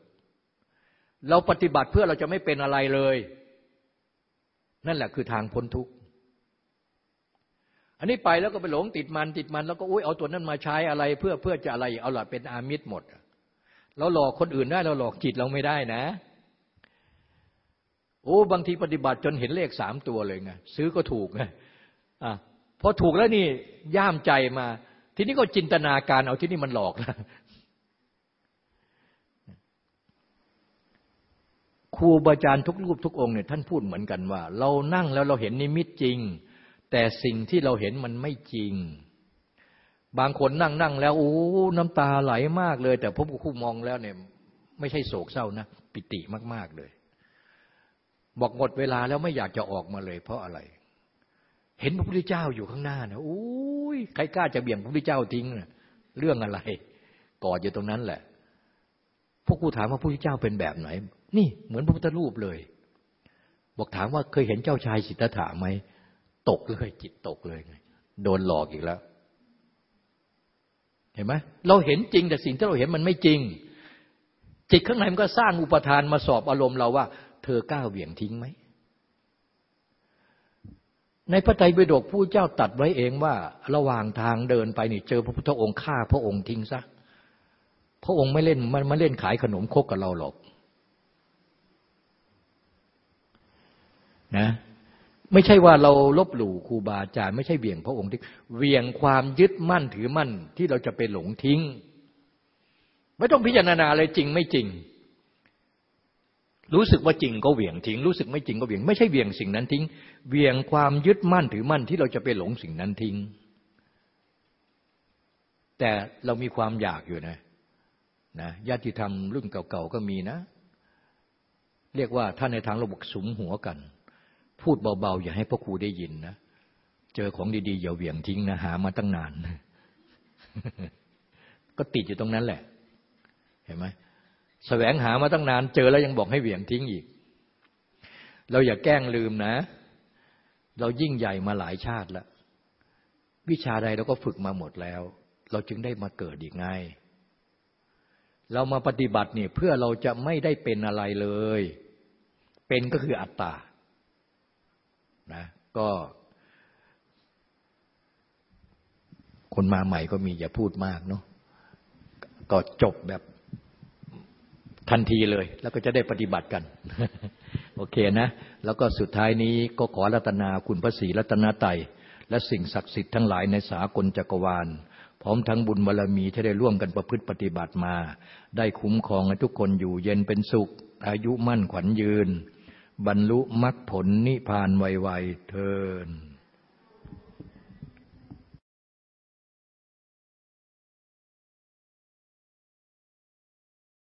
เราปฏิบัติเพื่อเราจะไม่เป็นอะไรเลย นั่นแหละคือทางพ้นทุกข์ อันนี้ไปแล้วก็ไปหลงติดมันติดมันแล้วก็อุ้ยเอาตัวนั้นมาใช้อะไรเพื่อเพื่อจะอะไรเอาหลัเป็นอามิตรหมดเราหลอกคนอื่นได้เราหลอกจิตเราไม่ได้นะ โอ้บางทีปฏิบัติจนเห็นเลขสามตัวเลยไงซื้อก็ถูกไงอะพอถูกแล้วนี่ย่ามใจมา ทีนี้ก็จินตนาการเอาที่นี่มันหลอกแล้วครูบาอาจารย์ทุกรูปทุกองค์เนี่ยท่านพูดเหมือนกันว่า เรานั่งแล้วเราเห็นนิมิตจริง แต่สิ่งที่เราเห็นมันไม่จริง บางคนนั่งนั่งแล้วโอ้น้ำตาไหลมากเลย แต่พบครูมองแล้วเนี่ย ไม่ใช่โศกเศร้านะ ปิติมาก ๆเลย บอกหมดเวลาแล้วไม่อยากจะออกมาเลย เพราะอะไร เห็นพระพุทธเจ้าอยู่ข้างหน้านะอุ้ยใครกล้าจะเบี่ยงพระพุทธเจ้าทิ้งนะเรื่องอะไรกอดอยู่ตรงนั้นแหละ พวกกูถามว่าพระพุทธเจ้าเป็นแบบไหน นี่เหมือนพระพุทธรูปเลย บอกถามว่าเคยเห็นเจ้าชายสิทธัตถะไหม ตกเลย จิตตกเลยไงโดนหลอกอีกแล้ว เห็นไหมเราเห็นจริง แต่สิ่งที่เราเห็นมันไม่จริง จิตข้างในมันก็สร้างอุปทานมาสอบอารมณ์เราว่า เธอกล้าเหวี่ยงทิ้งไหมในพระไตรปิฎกผู้เจ้าตัดไว้เองว่า ระหว่างทางเดินไปนี่เจอพระพุทธองค์ฆ่าพระองค์ทิ้งซะพระองค์ไม่เล่นมันมาเล่นขายขนมคกกับเราหรอกนะ ไม่ใช่ว่าเราลบหลู่ครูบาอาจารย์ไม่ใช่เวี่ยงพระองค์ทิ้งเวี่ยงความยึดมั่นถือมั่นที่เราจะไปหลงทิ้ง ไม่ต้องพิจารณาอะไรจริงไม่จริง รู้สึกว่าจริงก็เหวี่ยงทิ้ง รู้สึกไม่จริงก็เหวี่ยง ไม่ใช่เหวี่ยงสิ่งนั้นทิ้งเหวี่ยงความยึดมั่นถือมั่นที่เราจะไปหลงสิ่งนั้นทิ้ง แต่เรามีความอยากอยู่นะนะญาติธรรมรุ่นเก่าๆก็มีนะ เรียกว่าท่านในทางระบบสมหัวกัน พูดเบาๆ อย่าให้พ่อครูได้ยินนะ เจอของดีๆ อย่าเหวี่ยงทิ้งนะ หามาตั้งนาน ก็ติดอยู่ตรงนั้นแหละ เห็นไหมแสวงหามาตั้งนาน เจอแล้วยังบอกให้เหวี่ยงทิ้งอีก เราอย่าแกล้งลืมนะ เรายิ่งใหญ่มาหลายชาติแล้ว วิชาใดเราก็ฝึกมาหมดแล้ว เราจึงได้มาเกิดอีกไง เรามาปฏิบัติเนี่ยเพื่อเราจะไม่ได้เป็นอะไรเลย เป็นก็คืออัตตา นะก็คนมาใหม่ก็มีอย่าพูดมากเนาะก็จบแบบทันทีเลย แล้วก็จะได้ปฏิบัติกัน โอเคนะ แล้วก็สุดท้ายนี้ก็ขอรัตนาคุณพระศรีรัตนาไตและสิ่งศักดิ์สิทธิ์ทั้งหลายในสากลจักรวาล พร้อมทั้งบุญบารรมีที่ได้ร่วมกันประพฤติปฏิบัติมา ได้คุ้มครองให้ทุกคนอยู่เย็นเป็นสุข อายุมั่นขวัญยืน บรรลุมรรคผลนิพพานไวๆเทิน